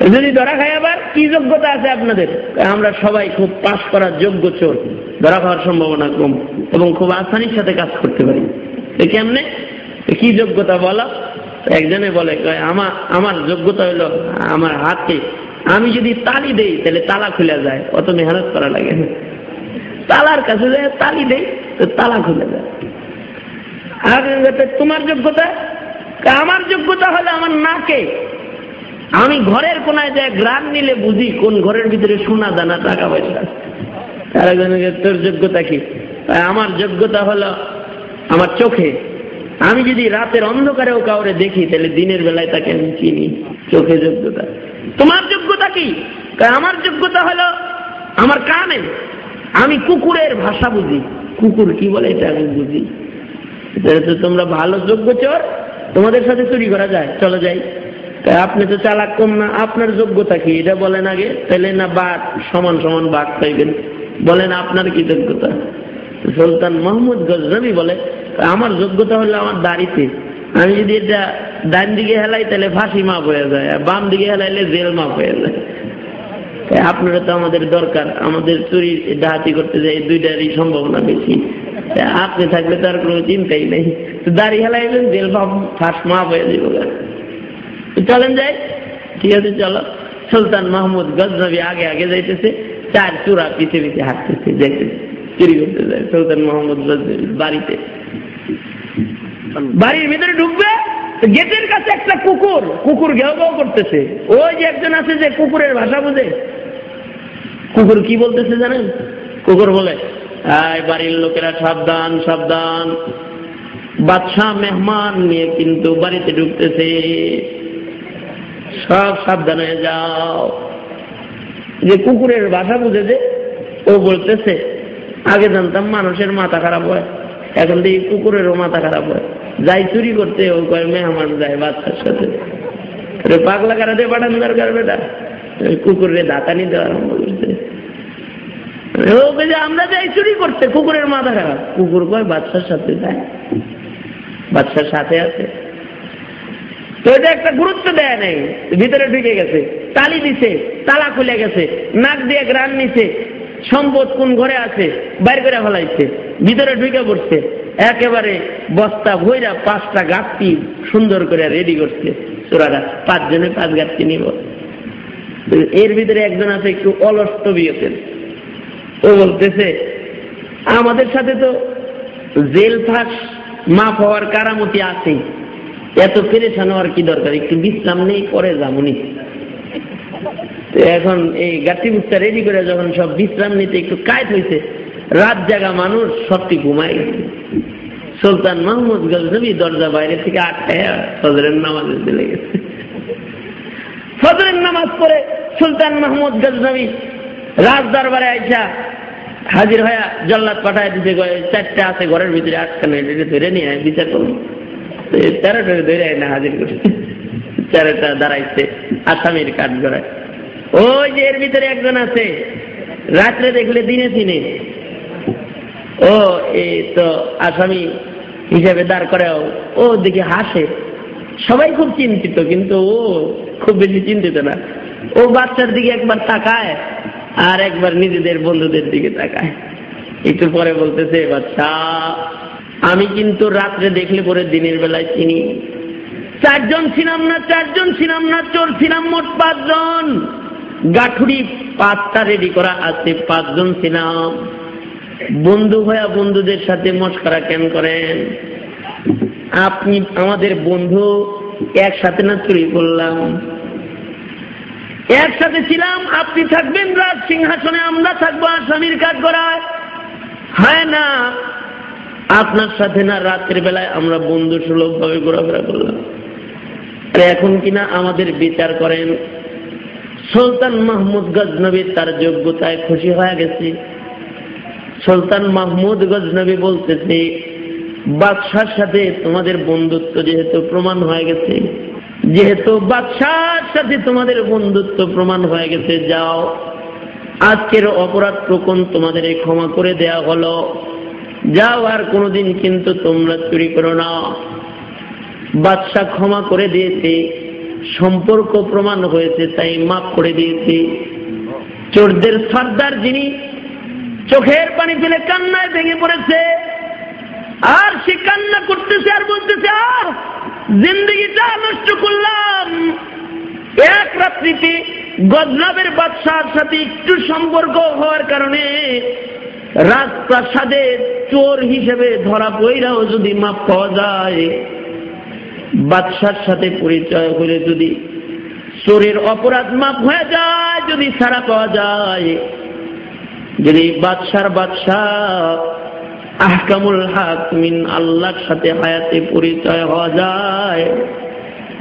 যদি ধরা খায় আবার, কি যোগ্যতা আছে আপনাদের? আমরা সবাই খুব পাশ করার যোগ্য চোর। ধরা খাওয়ার সম্ভাবনা কম এবং খুব আসানির সাথে কাজ করতে পারি। কেমনে? কি যোগ্যতা বলা? একজনে বলে আমার আমার যোগ্যতা হলো আমার হাতে আমি যদি তালি দেই, তাহলে তালা খুলে যায়। অত মেহনত করা লাগে তালার কাছে যায়, তালি দেই, তো তালা খুলে যায়। আর তোমার যোগ্যতা? আমার যোগ্যতা হলো আমার নাকে। আমি ঘরের কোনায় যায় গ্রাম নিলে বুঝি কোন ঘরের ভিতরে সোনা দানা, টাকা পয়সা। তার একজনকে তোর যোগ্যতা কি? আমার যোগ্যতা হলো আমার চোখে। আমি যদি রাতের অন্ধকারেও কাউরে দেখি, তাহলে দিনের বেলায় তাকে আমি চিনি। চোখে যোগ্যতা। তোমার যোগ্যতা কি? আমার যোগ্যতা হলো আমার কানে। আমি কুকুরের ভাষা বুঝি। কুকুর কি বলে এটা আমি বুঝি। তোমরা ভালো যোগ্য চোর। তোমাদের সাথে চুরি করা যায়। চলো যাই। আপনি তো চালাক কম না, আপনার যোগ্যতা কি? এটা বলেন আগে, তাহলে না বাঘ? সমান সমান বাঘ পাইবেন। বলেন আপনার কি যোগ্যতা? সুলতান মোহাম্মদ গজনবী বলে, আমার যোগ্যতা হলো আমার দাড়িতে। আমি যদি এটা ডান দিকে হেলাই, তাহলে ফাঁসি মাপ হয়ে যায়, আর বাম দিকে হেলাইলে জেল মাপ হয়ে যায়। আপনারা তো আমাদের দরকার, আমাদের চুরি ডাহাতি করতে যাই দুইটারই সম্ভাবনা বেশি। আপনি থাকলে তো আর কোনো চিন্তাই নেই। দাড়ি হেলাইবেন জেল ফাঁস মাপ হয়ে যাব। চলেন যাই। ঠিক আছে, চলো। সুলতান মাহমুদ গজনবী আগে আগে যাইতেছে, চার চূড়া পিছে পিছে হাঁটতেছে, যাইতেছে, চুরি করতে যায় সুলতান মোহাম্মদ গজনবী বাড়িতে। বাড়ির ভিতরে ঢুকবে গেটের কাছে একটা কুকুর কুকুর ঘেউ ঘেউ করতেছে। ওই যে একজন আছে যে কুকুরের ভাষা বুঝে। কুকুর কি বলতেছে জানেন? কুকুর বলে বাড়ির লোকেরা, সাবধান সাবধান। বাদশাহ মেহমান নিয়ে কিন্তু বাড়িতে ঢুকতেছে। সব সাবধান হয়ে যাও। যে কুকুরের বাসা বুঝে যে ও বলতেছে, আগে জানতাম মানুষের মাথা খারাপ হয়, এখন দেখি কুকুরেরও মাথা খারাপ হয়। যাই চুরি করতে ও কয়, মেহমান যায় বাচ্চার সাথে। পাগলা কারা দিয়ে পাঠানো দরকার বেটা? কুকুরের দাতানি দেওয়া আরম্ভ করছে। ওকে আমরা যাই চুরি করতে, কুকুরের মাথা খারাপ। কুকুর কয়, বাচ্চার সাথে যায়। বাচ্চার সাথে আছে। তো এটা একটা গুরুত্ব দেয় নাই, ভিতরে ঢুকে গেছে, তালি দিছে, তালা খুলে গেছে, নাক দিয়ে গ্রান নিছে, সম্পদ কোন ঘরে আছে, বাইর করে ফেলাইছে, ভিতরে ঢুকে পড়ছে, একেবারে বস্তা ভৈরা পাঁচটা গাছটি সুন্দর করে রেডি করছে চোরাটা পাঁচজনে পাঁচ গাছটি নিব। এর ভিতরে একজন আছে একটু অলস তবিয়তের, ও বলতেছে, আমাদের সাথে তো জেল ফাঁস মাফ হওয়ার কারামতি আছে এত পেরেছানো আর কি দরকার? একটু বিশ্রাম নেই, পরে যামুনি এখন এই বুকটা রেডি করে যখন সব বিশ্রাম নিতে একটু কায়ত হয়েছে রাত জাগা মানুষ সবটি ঘুমায় গেছে। সুলতান মাহমুদ গজনবী দরজা বাইরে থেকে আটকায় ফজরের নামাজ চলে গেছে। ফজরের নামাজ পড়ে সুলতান মাহমুদ গজনবী রাজ দরবারে আইসা হাজির হয়ে জল্লাদ পাঠায় দিতে চারটে আছে, ঘরের ভিতরে আটকানো, এটা ধরে নিয়ে বিচার করুন তেরোটা ধরে না হাজির তেরোটা দাঁড়াইছে, আসামির ওই যে এর ভিতরে একজন আছে, রাত্রে দেখলে দিনে দিনে। ও এই তো আসামি হিসাবে দাঁড় করে ও দেখে হাসে। সবাই খুব চিন্তিত, কিন্তু ও খুব বেশি চিন্তিত না। ও বাচ্চার দিকে একবার তাকায়, আর একবার নিজেদের বন্ধুদের দিকে তাকায়। একটু পরে বলতেছে, বাচ্চা আমি কিন্তু রাত্রে দেখলে পরে দিনের বেলায় চিনি। চারজন ছিলাম না, চারজন ছিলাম না, চোর ছিলাম মোট পাঁচজন। গাঠুরি পাঁচটা রেডি করা আছে, পাঁচজন ছিলাম। বন্ধু হয়ে বন্ধুদের সাথে মস্করা কেন করেন? আপনি আমাদের বন্ধু, একসাথে না চুরি করলাম? একসাথে ছিলাম, আপনি থাকবেন রাজ সিংহাসনে, আমরা থাকব আসামির কাজ করায় হয় না আপনার সাথে না রাত্রের বেলায় আমরা বন্ধু সুলভ ভাবে ঘোরাফেরা করলাম। আর এখন কিনা আমাদের বিচার করেন, সুলতান মাহমুদ গজনবী তার যোগ্যতায় খুশি হয়ে গেছে। সুলতান মাহমুদ গজনবী বলতেছে, বাদশার সাথে তোমাদের বন্ধুত্ব যেহেতু প্রমাণ হয়ে গেছে, যেহেতু বাদশার সাথে তোমাদের বন্ধুত্ব প্রমাণ হয়ে গেছে, যাও, আজকের অপরাধ প্রকন তোমাদের ক্ষমা করে দেয়া হলো। যাও আর কোনোদিন কিন্তু তোমরা চুরি করো না। বাদশাহ ক্ষমা করে দিয়েছে, সম্পর্ক প্রমাণ হয়েছে, তাই মাফ করে দিয়েছে। চোরদের সর্দার যিনি চোখের পানি ফেলে কান্নায় ভেঙে পড়েছে, আর সে কান্না করতেছে আর বলতেছে, আর জিন্দগিটা নষ্ট করলাম। এক রাত্রিতে গজনবের বাদশার সাথে একটু সম্পর্ক হওয়ার কারণে রাজপ্রাসাদে চোর হিসেবে ধরা পইরাও যদি মাফ পাওয়া যায়, বাদশার সাথে পরিচয় হলে যদি চোরের অপরাধ মাপ হয়ে যায়, যদি ছাড়া পাওয়া যায়, যদি বাদশার বাদশাহ আহকামুল হাকমিন আল্লাহর সাথে হায়াতে পরিচয় হওয়া যায়,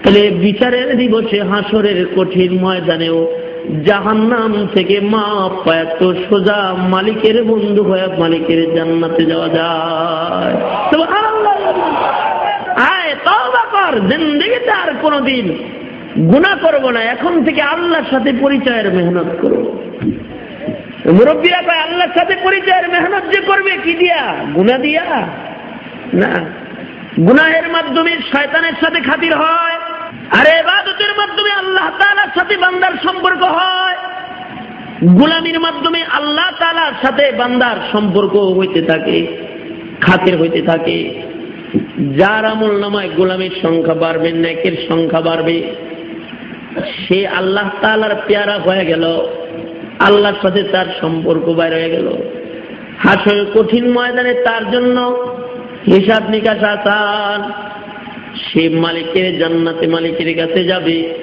তাহলে বিচারের দিবসে হাসরের কঠিন ময়দানেও জাহান্নাম থেকে মা পায়, তো সোজা মালিকের বন্ধু হয়ে মালিকের জান্নাতে যাওয়া যায়। আয়, তওবা কর আর কোনোদিন গুণা করব না। এখন থেকে আল্লাহর সাথে পরিচয়ের মেহনত করব। মুরব্বীরা কয়, আল্লাহর সাথে পরিচয়ের মেহনত যে করবে, কি দিয়া? গুণা দিয়া? না। গুনাহের মাধ্যমে শয়তানের সাথে খাতির হয়। আর এবাদতের মাধ্যমে আল্লাহ তালার সাথে বান্দার সম্পর্ক হয়। গুলামির মাধ্যমে আল্লাহ তালার সাথে বান্দার সম্পর্ক হইতে থাকে, খাতের হইতে থাকে। যার আমল নামায় গোলামের সংখ্যা বাড়বে ন্যাকের সংখ্যা বাড়বে। সে আল্লাহ তালার পেয়ারা হয়ে গেল, আল্লাহর সাথে তার সম্পর্ক বাইর হয়ে গেল। হাসর কঠিন ময়দানে তার জন্য হিসাব নিকাশ আসান। সে মালিকের জান্নাতে মালিকের কাছে যাবে।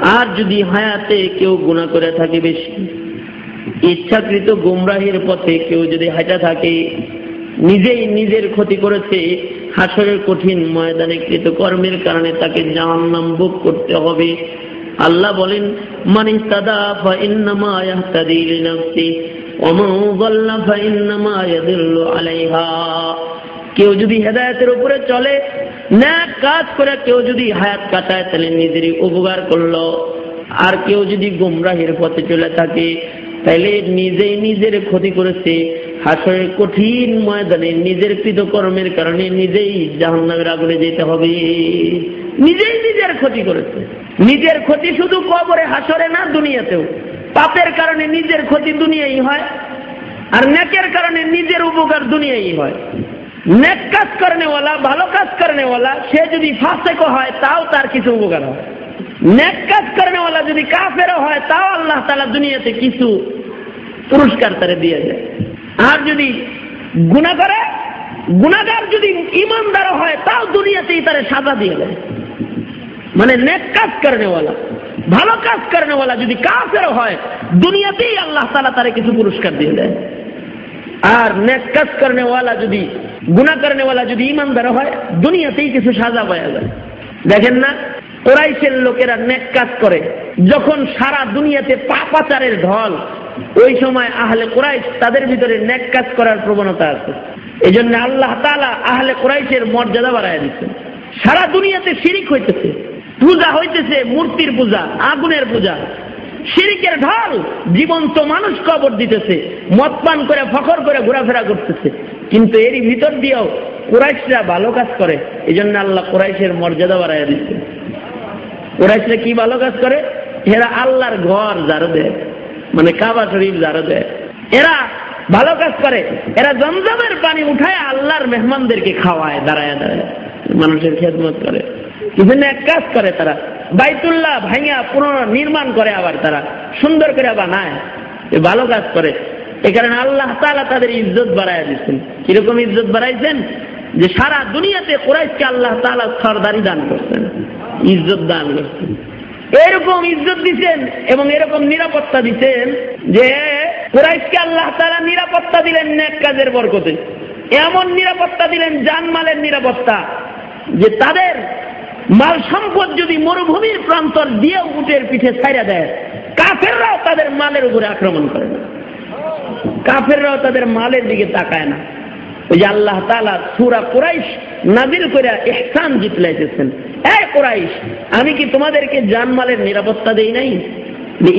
আর যদি হায়াতে কেউ গুণা করে থাকে বেশি, ইচ্ছাকৃত গুমরাহির পথে কেউ যদি হাঁটা থাকে, নিজেই নিজের ক্ষতি করেছে, হাসরের কঠিন ময়দানে কৃত কর্মের কারণে তাকে জাহান্নাম ভোগ করতে হবে। আল্লাহ বলেন মানে তাদা ফা কেউ যদি হেদায়েতের উপরে চলে না কাজ করে কেউ যদি হায়াত কাটায়, তাহলে নিজেরই উপকার করল। আর কেউ যদি গুমরাহির পথে চলে থাকে, তাহলে নিজেই নিজের ক্ষতি করেছে। হাসরের কঠিন ময়দানে নিজের কৃতকর্মের কারণে নিজেই জাহান্নামের আগুনে যেতে হবে। নিজেই নিজের ক্ষতি করেছে। নিজের ক্ষতি শুধু কবরে, হাসরে না, দুনিয়াতেও। পাপের কারণে নিজের ক্ষতি দুনিয়াই হয়, আর নেকের কারণে নিজের উপকার দুনিয়াই হয়। নেক কাজ করেনেওয়ালা, ভালো কাজ করেনেওয়ালা, সে যদি ফাঁসেক হয়, তাও তার কিছু উপকার হয় নেক কাজ করেনেওয়ালা যদি কাফেরও হয়, তাও আল্লাহ তালা দুনিয়াতে কিছু পুরস্কার তারে দিয়ে যায় আর যদি গুণা করে গুণাগার যদি ইমানদার হয়, তাও দুনিয়াতেই তারে সাজা দিয়ে দেয়। মানে নেক কাজ করেনেওয়ালা, ভালো কাজ করেনেওয়ালা যদি কাফেরও হয়, দুনিয়াতেই আল্লাহ তালা তারে কিছু পুরস্কার দিয়ে দেয়। আর নেক কাজ করেনেওয়ালা যদি গুণা করেনেওয়ালা যদি ইমানদার হয়, দুনিয়াতেই কিছু সাজা পাওয়া যায়। দেখেন না, কোরাইশের লোকেরা নেক কাজ করে। যখন সারা দুনিয়াতে পাপাচারের ঢল, ওই সময় আহলে কোরাইশ তাদের ভিতরে নেক কাজ করার প্রবণতা আছে। এই জন্য আল্লাহ তালা আহলে কোরাইশের মর্যাদা বাড়ায় দিচ্ছেন সারা দুনিয়াতে শিরিক হইতেছে। পূজা হইতেছে মূর্তির পূজা, আগুনের পূজা। শিরিকের ঢল জীবন্ত মানুষ কবর দিতেছে, মদ পান করে, ফখর করে, ঘোরাফেরা করতেছে। কিন্তু এরই ভিতর দিয়েও কোরাইশরা ভালো কাজ করে এই জন্য আল্লাহ কোরাইশের মর্যাদা বাড়াইয়া দিচ্ছে। কোরাইশরা কি ভালো কাজ করে? এরা আল্লাহর ঘর যারো দেয় মানে কাবা শরীফ যারো দেয়। এরা ভালো কাজ করে, এরা জমজমের পানি উঠায় আল্লাহর মেহমানদেরকে খাওয়ায়, দাঁড়ায় দাঁড়ায়, মানুষের খেদমত করে। বিভিন্ন এক কাজ করে তারা। বাইতুল্লাহ ভাইয়া পুনর্নির্মাণ করে আবার তারা, সুন্দর করে আবার বানায় ভালো কাজ করে। এ কারণে আল্লাহ তালা তাদের ইজ্জত বাড়ায় দিচ্ছেন কীরকম ইজ্জত বাড়াইছেন? যে সারা দুনিয়াতে কোরাইশকে আল্লাহ তালা সরদারি দান করছেন, ইজ্জত দান করছেন। এরকম ইজ্জত দিচ্ছেন এবং এরকম নিরাপত্তা দিচ্ছেন যে কোরাইশকে আল্লাহ তালা নিরাপত্তা দিলেন নেক কাজের বরকতে। এমন নিরাপত্তা দিলেন জানমালের নিরাপত্তা যে তাদের মাল সম্পদ যদি মরুভূমির প্রান্তর দিয়ে উটের পিঠে ছাইরা দেয়, কাফেররাও তাদের মালের উপরে আক্রমণ করে না। কাফেররাও তাদের মালের দিকে তাকায় না ওই যে আল্লাহ তালা সুরা কোরাইশ নাজিল করে এহসান জিতলাইতেছেন এই কোরাইশ আমি কি তোমাদেরকে জানমালের নিরাপত্তা দেই নাই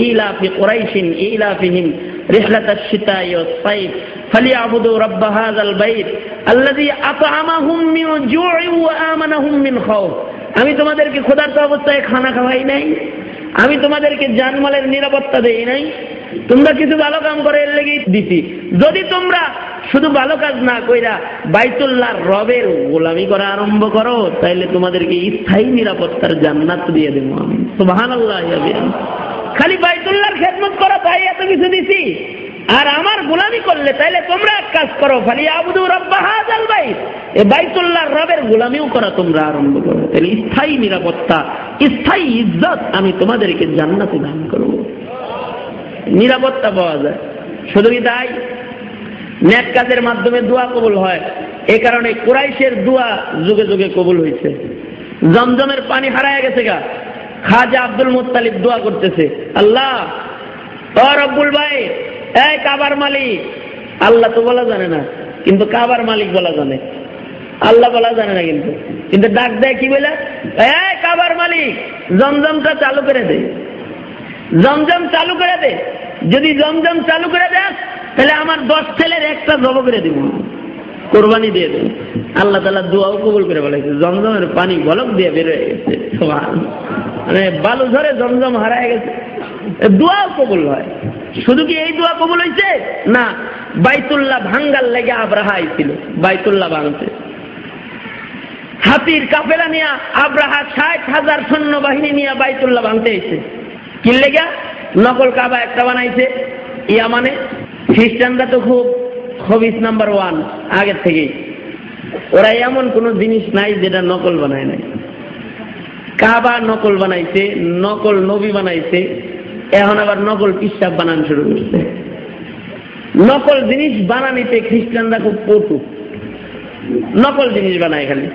ইলাফি কোরাইশিন ইলাফিহিম رحلة الشتاء والصيف فليعبدوا رب هذا البيت الذي أطعمهم من جوع وآمنهم من خوف আমি তোমাদেরকে ক্ষুধার্ত অবস্থায় খানা খাওয়াই নাই আমি তোমাদেরকে জানমালের নিরাপত্তা দেই নাই তোমরা কিছু ভালো কাম করে, এর লেগে দিছি। যদি তোমরা শুধু ভালো কাজ না কইরা বাইতুল্লাহ রবের গোলামি করা আরম্ভ করো, তাইলে তোমাদেরকে স্থায়ী নিরাপত্তার জান্নাত দিয়ে দেবো আমি। সুবাহান আল্লাহ খালি বাইতুল্লাহর খেদমত করা, তাই এত কিছু দিছি। আর আমার গোলামি করলে তাইলে তোমরা এক কাজ করো খালি আবুদু রব্বা হাজাল ভাই এ বাইতুল্লাহর রবের গোলামিও করা তোমরা আরম্ভ করো। তাহলে স্থায়ী নিরাপত্তা, স্থায়ী ইজ্জত আমি তোমাদেরকে জান্নাতে দান করব। নিরাপত্তা পাওয়া যায়। শুধু কি তাই? ন্যাক কাজের মাধ্যমে দোয়া কবুল হয়। এ কারণে কোরাইশের দোয়া যুগে যুগে কবুল হয়েছে জমজমের পানি হারায় গেছে গা। খাজা আব্দুল মুতালিব দোয়া করতেছে, আল্লাহ, ও রব্বুল ভাই এই কাবার মালিক। আল্লাহ তো বলা জানে না, কিন্তু কাবার মালিক বলা জানে। আল্লাহ বলা জানে না কিন্তু। কিন্তু ডাক দেয় কি বলে? এই কাবার মালিক, জমজমটা চালু করে দে। জমজম চালু করে দে। যদি জমজম চালু করে দেয় তাহলে আমার দশ ছেলের একটা জব করে দিব। কোরবানি দিয়ে দেব। আল্লাহ তালা দোয়াও কবুল করে বলেছে, জমজমের পানি বলক দিয়ে বের হয়ে গেছে। মানে বালু ধরে জমজম হারায় গেছে। দোয়াও কবুল হয়। শুধু কি এই দোয়া কবুল হয়েছে না, বাইতুল্লাহ ভাঙ্গার লেগে আব্রাহা আইছিল, বাইতুল্লাহ ভাঙতে হাতির কাফেলা নিয়ে আব্রাহা ষাট হাজার সৈন্য বাহিনী নিয়ে বাইতুল্লাহ ভাঙতে এসে কি লেগা? নকল কাবা একটা বানাইছে ইয়া মানে খ্রিস্টানরা তো খুব হবিস নাম্বার ওয়ান আগের থেকেই। ওরা এমন কোন জিনিস নাই যেটা নকল বানায় নাই। কাবা নকল বানাইছে, নকল নবী বানাইছে, এখন আবার নকল পিসাব বানান শুরু করছে। নকল জিনিস বানানিতে খ্রিস্টানরা খুব পটু নকল জিনিস বানায় খালি।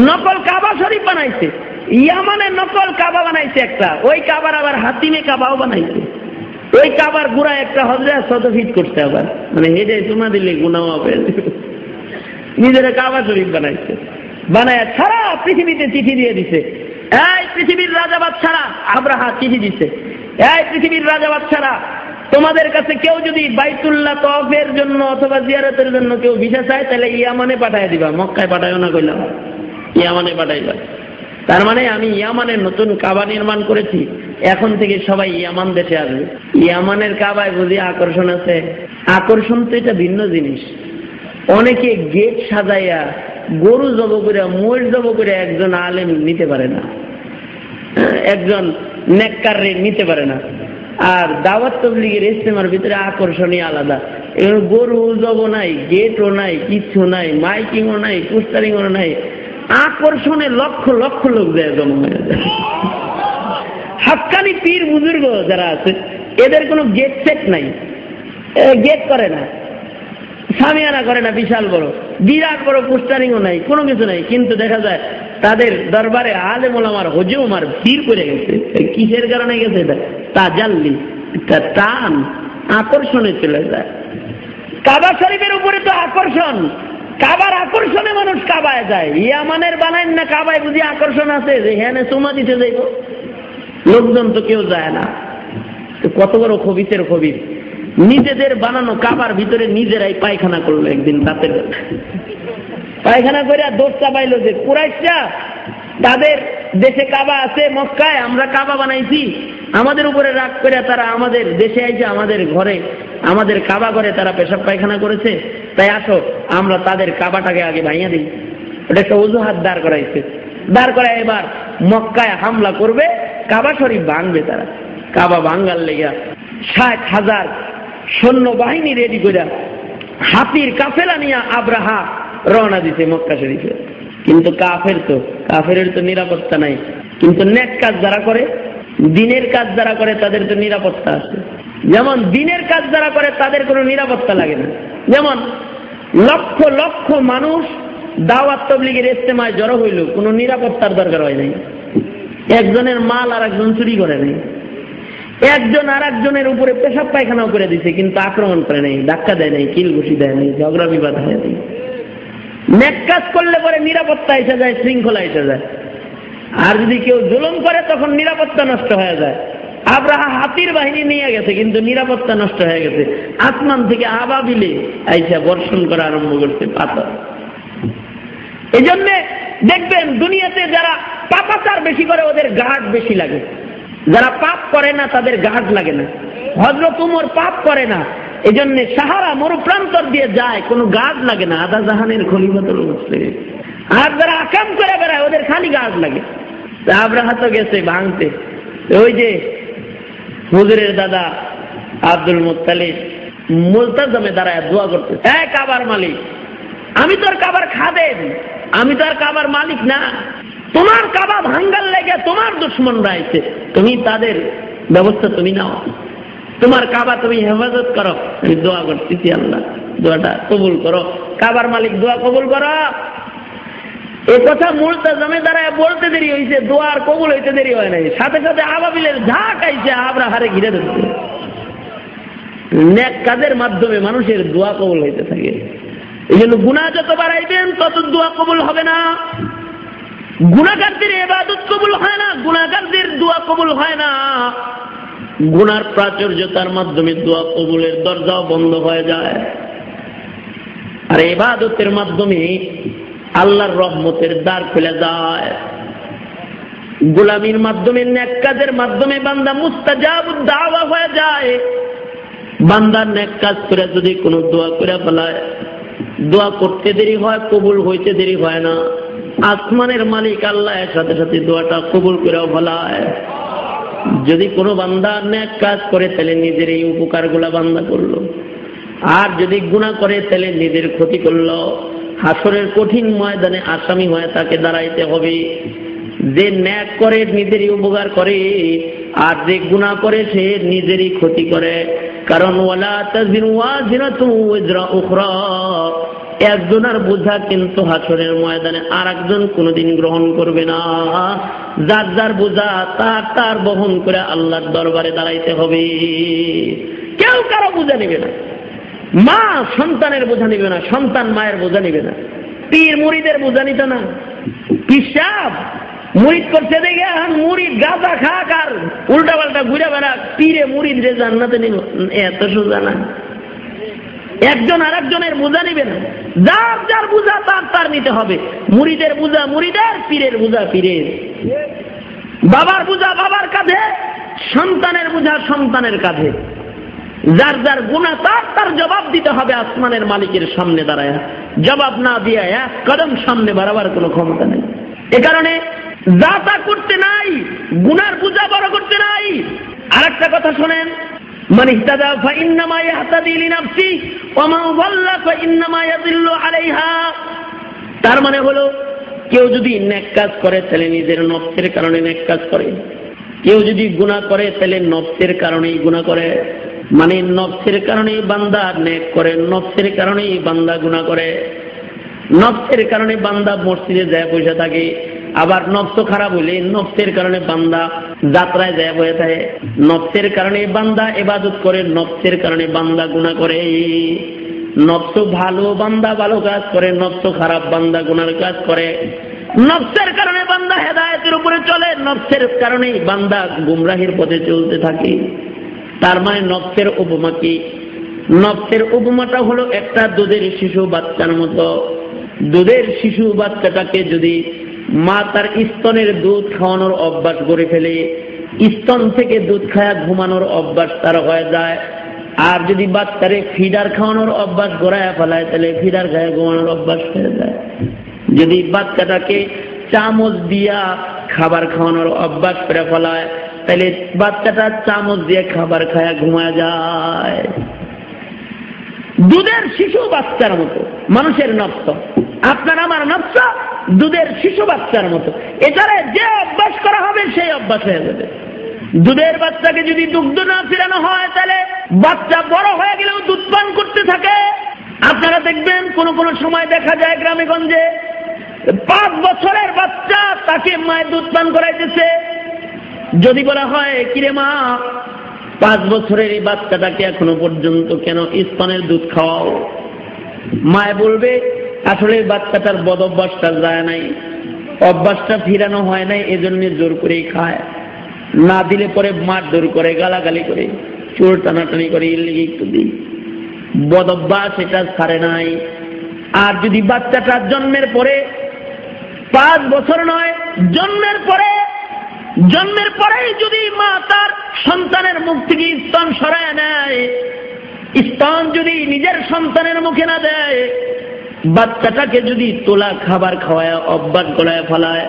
নকল কাবা শরীফ বানাইছে। ইয়ামানে নকল কাবা বানাইছে একটা। ওই কাবার আবার হাতিমে কাবাও বানাইছে। ওই কাবার গুড়া একটা হজরে শত ফিট করছে আবার। মানে হেডে চুমা দিলে গুণাও হবে। নিজের কাবা শরীফ বানাইছে। বানায় সারা পৃথিবীতে চিঠি দিয়ে দিছে। এই পৃথিবীর রাজাবাদ ছাড়া আব্রাহা চিঠি দিছে। এই পৃথিবীর রাজাবাদ ছাড়া তোমাদের কাছে কেউ যদি বাইতুল্লাহ তফের জন্য অথবা জিয়ারতের জন্য কেউ ভিসা চায়, তাহলে ইয়ামানে পাঠায় দিবা। মক্কায় পাঠায় না কইলাম। ইয়ামানে পাঠাইবা। তার মানে আমি ইয়ামানের নতুন কাবা নির্মাণ করেছি। এখন থেকে সবাই ইয়ামান দেশে আসবে। ইয়ামানের কাবায় বুঝি আকর্ষণ আছে। আকর্ষণ তো এটা ভিন্ন জিনিস। অনেকে গেট সাজাইয়া গরু জব করে ময়ূর জব করে একজন আলেম নিতে পারে না। একজন নেককার নিতে পারে না। আর দাওয়াত তবলিগের ইস্তেমার ভিতরে আকর্ষণই আলাদা। গরু জব নাই, গেটও নাই, কিচ্ছু নাই, মাইকিংও নাই, পোস্টারিংও নাই। আকর্ষণে লক্ষ লক্ষ লোক যায় জমা হয়ে যায়। হাক্কানি পীর বুজুর্গ যারা আছে, এদের কোনো গেট সেট নাই। গেট করে না। সামিয়ানা করে না, বিশাল বড়। বিরাট বড় পোস্টারিংও নাই, কোনো কিছু নাই। কিন্তু দেখা যায়, তাদের দরবারে আলে মোলামার হজুমার ভিড় করে গেছে। কিসের কারণে গেছে এটা? তা জানলি টান, আকর্ষণে চলে যায়। কাবা শরীফের উপরে তো আকর্ষণ। কাবার আকর্ষণে মানুষ কাবায় যায়। ইয়ামানের বানায় না কাবায় বুঝি আকর্ষণ আছে? যে হ্যানে চুমা দিতে যাইব। লোকজন তো কেউ যায় না। কত বড় খবিতের খবির। নিজেদের বানানো কাবার ভিতরে নিজেরাই পায়খানা করল একদিন রাতের পায়খানা করে দোষটা চাপাইলো যে কুরাইশা তাদের দেশে কাবা আছে, মক্কায় আমরা কাবা বানাইছি। আমাদের উপরে রাগ করে তারা আমাদের দেশে আইছে, আমাদের ঘরে, আমাদের কাবা ঘরে তারা পেশাব পায়খানা করেছে। তাই আসো, আমরা তাদের কাবাটাকে আগে ভাইয়া দিই। ওটা একটা অজুহাত দাঁড় করাইছে। দাঁড় করায় এবার মক্কায় হামলা করবে, কাবা শরীফ ভাঙবে তারা। কাবা ভাঙ্গার লেগা ষাট হাজার সৈন্য বাহিনী রেডি করে হাতির কাফেলা নিয়ে আব্রাহা রওনা দিছে মক্কা শরীফে। কিন্তু কাফের তো কাফের তো নিরাপত্তা নাই। কিন্তু নেক কাজ যারা করে, দিনের কাজ যারা করে, তাদের তো নিরাপত্তা আছে। যেমন দিনের কাজ যারা করে, তাদের কোনো নিরাপত্তা লাগে না। যেমন লক্ষ লক্ষ মানুষ দাওয়াত তবলিগের ইস্তেমায় জড়ো হইল কোনো নিরাপত্তার দরকার হয় নাই। একজনের মাল আর একজন চুরি করে নাই। একজন আর একজনের উপরে পেশাব পায়খানাও করে দিছে, কিন্তু আক্রমণ করে নেই, ধাক্কা দেয় নাই কিল ঘুষি দেয় নাই, ঝগড়া বিবাদ হয় নাই। নেক কাজ করলে পরে নিরাপত্তা এসে যায়, শৃঙ্খলা এসে যায়। আর যদি কেউ জুলুম করে, তখন নিরাপত্তা নষ্ট হয়ে যায়। আবরাহা হাতির বাহিনী নিয়ে গেছে, কিন্তু নিরাপত্তা নষ্ট হয়ে গেছে। আসমান থেকে আবাবিলে আইসা বর্ষণ করা আরম্ভ করছে, পাথর। এই জন্যে দেখবেন, দুনিয়াতে যারা পাপাচার বেশি করে, ওদের গাঢ় বেশি লাগে। যারা পাপ করে না, তাদের গাঢ় লাগে না। হজরত উমর পাপ করে না। এই জন্য সাহারা মরুপ্রান্তর দিয়ে যায়, কোনো গাছ লাগে না, আদা জাহানের খলিফাতুল মুসলিম। আর যারা আকাম করে বেড়ায়, ওদের খালি গাছ লাগে। আব্রাহা তো গেছে ভাঙতে। ওই যে হুজুরের দাদা আব্দুল মুতালিব মুলতাজমে দাঁড়ায় দোয়া করতে। হ্যাঁ কাবার মালিক, আমি তোর কাবার খাদেন আমি তো আর কাবার মালিক না। তোমার কাবা ভাঙ্গার লেগে তোমার দুশ্মন রাইছে তুমি তাদের ব্যবস্থা তুমি নাও। তোমার কাবা তুমি হেফাজত করো। আমি দোয়া করতেছি আল্লাহ। দোয়াটা কবুল করো। কাবার মালিক দোয়া কবুল করো। এ কথা মূলটা জমে দাঁড়ায় বলতে দেরি হয়েছে দোয়ার কবুল হইতে দেরি হয় নাই। সাথে সাথে আবাবিলের ঝাঁক আইছে, আবরা হারে ঘিরে ধরছে। নেক কাজের মাধ্যমে মানুষের দোয়া কবুল হইতে থাকে। এই জন্য গুণা যত বাড়াইবেন, তত দোয়া কবুল হবে না। গুণাগারদের এবাদত কবুল হয় না গুণাগারদের দোয়া কবুল হয় না। গুনার প্রাচুর্যতার মাধ্যমে দোয়া কবুলের দরজাও বন্ধ হয়ে যায়। আর এবাদতের মাধ্যমে আল্লাহর রহমতের দ্বার খুলে যায়। গোলামির মাধ্যমে ন্যাক কাজের মাধ্যমে বান্দা মুস্তাজাব দাওয়া হয়ে যায়। বান্দার নেক কাজ করে যদি কোনো দোয়া করে ফেলায়, দোয়া করতে দেরি হয়, কবুল হইতে দেরি হয় না। আসমানের মালিক আল্লাহ সাথে সাথে দোয়াটা কবুল করেও ফেলায়। যদি কোনো বান্দা নেক কাজ করে, তাহলে নিজের এই উপকারগুলা বান্দা করল। আর যদি গুণা করে, তাহলে নিজের ক্ষতি করল। হাসরের কঠিন ময়দানে আসামি হয়ে তাকে দাঁড়াইতে হবে। যে ন্যাক করে, নিজেরই উপকার করে, আর যে গুণা করে, সে নিজেরই ক্ষতি করে। কারণ ওয়ালা তাজিনু ওয়াজিরাতু ওয়াজরা উখরা। একজনের বোঝা কিন্তু হাসরের ময়দানে আর একজন কোনোদিন গ্রহণ করবে না। যার যার বোঝা, তার তার বহন করে আল্লাহর দরবারে দাঁড়াইতে হবে। কেউ কারও বোঝা নেবে না। মা সন্তানের বোঝা নিবে না, সন্তান মায়ের বোঝা নিবে না। পীর মুড়িদের বোঝা নিত না। পিসাব মুড়িদ করছে দেখে এখন মুড়িদ গাঁজা খাক আর উল্টা পাল্টা ঘুরে বেড়া পীরে মুড়িদ রে জান্নাতে নিব। এত সোজা না। একজন আর একজনের বোঝা নিবে না যার যার বোঝা, তার তার নিতে হবে। মুড়িদের বোঝা মুড়িদের, পীরের বোঝা পীরের। বাবার বোঝা বাবার কাঁধে, সন্তানের বোঝা সন্তানের কাঁধে। যার যার গুণা তার তার জবাব দিতে হবে আসমানের মালিকের সামনে দাঁড়ায়। জবাব না দিয়ে এক কদম সামনে বাড়াবার কোনো ক্ষমতা নেই। এ কারণে যা তা করতে নাই, গুনার পূজা বড় করতে নাই। আর কথা শোনেন ইহতাদা ফাইন্নামা ইয়াহতাদি লিনাফসি, ওয়া মান যাল্লা ফাইন্নামা ইয়াদিল্লু আলাইহা। তার মানে হলো, কেউ যদি নেক কাজ করে, তাহলে নিজের নফসের কারণে নেক কাজ করে। কেউ যদি গুনাহ করে, তাহলে নফসের কারণেই গুনাহ করে। মানে নফসের কারণেই বান্দা নেক করে, নফসের কারণেই বান্দা গুনাহ করে। নফসের কারণে বান্দা মসজিদে যায় বসে থাকে। আবার নফস খারাপ হইলে নফসের কারণে বান্দা যাত্রায় যায় বসে থাকে। নফসের কারণে বান্দা এবাদত করে, নফসের কারণে বান্দা গুণা করে। নফস ভালো বান্দা ভালো কাজ করে, নফস খারাপ বান্দা গুনার কাজ করে। নফসের কারণে বান্দা হেদায়তের উপরে চলে, নফসের কারণেই বান্দা গুমরাহির পথে চলতে থাকে। তার মানে নফসের উপমা কি? নফসের উপমাটা হলো একটা দুধের শিশু বাচ্চার মতো। দুধের শিশু বাচ্চাটাকে যদি মা তার স্তনের দুধ খাওয়ানোর অভ্যাস গড়ে ফেলে। স্তন থেকে দুধ খায়া ঘুমানোর অভ্যাস তার হয়ে যায়। আর যদি বাচ্চারে ফিডার খাওয়ানোর অভ্যাস গড়ায় ফেলায়, তাহলে ফিডার খায় ঘুমানোর অভ্যাস হয়ে যায়। যদি বাচ্চাটাকে চামচ দিয়া খাবার খাওয়ানোর অভ্যাস করে ফেলায়, তাহলে বাচ্চাটা চামচ দিয়ে খাবার খায়া ঘুমায় যায়। দুধের শিশু বাচ্চার মতো, মানুষের নফস আপনার আমার নফস দুধের শিশু বাচ্চার মতো। এছাড়া যে অভ্যাস করা হবে, সেই অভ্যাস হয়ে যাবে। দুধের বাচ্চাকে যদি দুগ্ধ না ফিরানো হয়, তাহলে বাচ্চা বড় হয়ে গেলেও দুধ পান করতে থাকে। আপনারা দেখবেন, কোন কোন সময় দেখা যায় গ্রামে গঞ্জে পাঁচ বছরের বাচ্চা তাকে মায়ের দুধ পান করাইতেছে। যদি বলা হয়, কিরে মা পাঁচ বছরের এই বাচ্চাটাকে এখনও পর্যন্ত কেন স্তনের দুধ খাওয়াও? মায় বলবে, আসলে বাচ্চাটার বদ অভ্যাসটা যায় নাই, অভ্যাসটা ফিরানো হয় নাই, এজন্য জোর করেই খায়। না দিলে পরে মারধর করে, গালাগালি করে, চোর টানাটানি করে ইলিগে একটু দিই বদ অভ্যাস এটা ছাড়ে নাই। আর যদি বাচ্চাটা জন্মের পরে, পাঁচ বছর নয়, জন্মের পরে জন্মের পরেই যদি মা তার সন্তানের মুখ থেকে স্তন সরায় নেয়, স্তন যদি নিজের সন্তানের মুখে না দেয়, বাচ্চাটাকে যদি তোলা খাবার খাওয়ায় অভ্যাস গলায় ফেলায়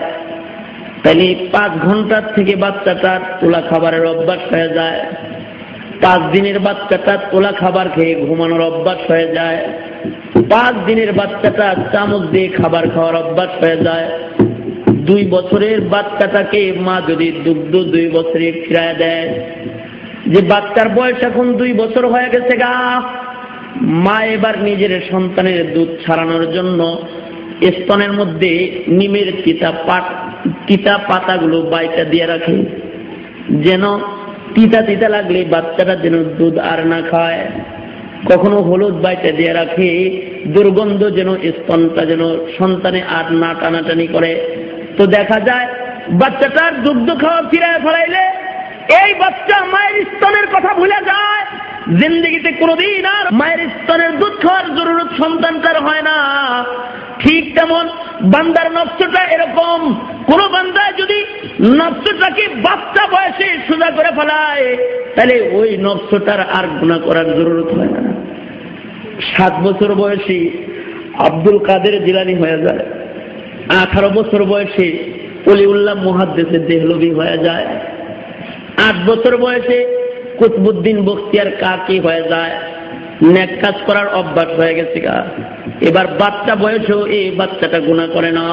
তাহলে পাঁচ ঘণ্টার থেকে বাচ্চাটার তোলা খাবারের অভ্যাস হয়ে যায়। পাঁচ দিনের বাচ্চাটা তোলা খাবার খেয়ে ঘুমানোর অভ্যাস হয়ে যায়। পাঁচ দিনের বাচ্চাটা চামচ দিয়ে খাবার খাওয়ার অভ্যাস হয়ে যায়। দুই বছরের বাচ্চাটাকে মা যদি দুগ্ধ দুই বছরে ফিরায় দেয়। যে বাচ্চার বয়স এখন দুই বছর হয়ে গেছে গা, মা এবার নিজের সন্তানের দুধ ছাড়ানোর জন্য স্তনের মধ্যে নিমের তিতা পাট, তিতা পাতাগুলো বাইটা দিয়ে রাখে। যেন তিতা তিতা লাগলে বাচ্চাটা যেন দুধ আর না খায়। কখনো হলুদ বাইটা দিয়ে রাখে, দুর্গন্ধ যেন স্তনটা যেন সন্তানে আর না টানাটানি করে। তো দেখা যায়, বাচ্চাটার দুগ্ধ খাওয়া ফিরায় ফেলাইলে এই বাচ্চা মায়ের স্তনের কথা ভুলে যায়। জিন্দগিতে কোনোদিন আর মায়ের স্তনের দুধ খাওয়ার জরুরত সন্তানটার হয় না। ঠিক তেমন বান্দার নকশটা এরকম। কোন বান্দায় যদি নফসটাকে বাচ্চা বয়সে সোজা করে ফেলায়, তাহলে ওই নফসটার আর গুণা করার জরুরত হয় না। সাত বছর বয়সী আব্দুল কাদের জিলানি হয়ে যায়। আঠারো বছর বয়সে অলিউল্লাহ মুহাদ্দেসের দেহলবি হয়ে যায়। আট বছর বয়সে কুতবুদ্দিন বখতিয়ার কাকি হয়ে যায়। নেক কাজ করার অভ্যাস হয়ে গেছে গা। এবার বাচ্চা বয়সেও এই বাচ্চাটা গুণা করে না।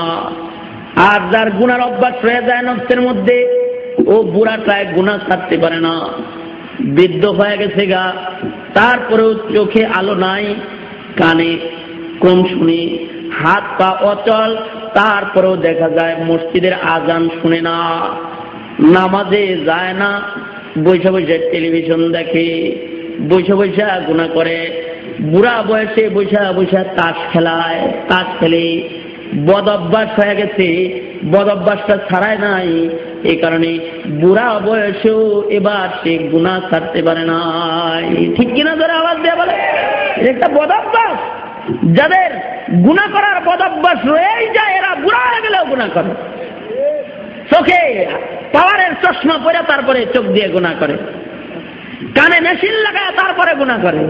আর যার গুনার অভ্যাস হয়ে যায় নফসের মধ্যে, ও বুড়াটায় গুণা ছাড়তে পারে না। বৃদ্ধ হয়ে গেছে গা। তারপরেও চোখে আলো নাই, কানে কম শুনি, হাত পা অচল তারপরেও দেখা যায় মসজিদের আজান শুনে না, নামাজে যায় না বৈশা বৈশা টেলিভিশন দেখে বৈশা বৈশা গুণা করে, বুড়া বয়সে বৈশা বৈশা তাস খেলায়, তাস খেলে বদ অভ্যাস হয়ে গেছে বদ অভ্যাসটা ছাড়ায় নাই এই কারণে বুড়া বয়সেও এবার সে গুণা ছাড়তে পারে নাই। ঠিক কিনা ধরে আওয়াজ দেওয়া বলে? একটা বদ অভ্যাস যাদের গুণা করার বদ অভ্যাস রয়েই যায় এরা বুড়া হয়ে গেলেও গুণা করে চোখে পাওয়ারের চশমা পরে তারপরে চোখ দিয়ে গুণা করে কানে মেশিন লাগায় তারপরে গুণা করে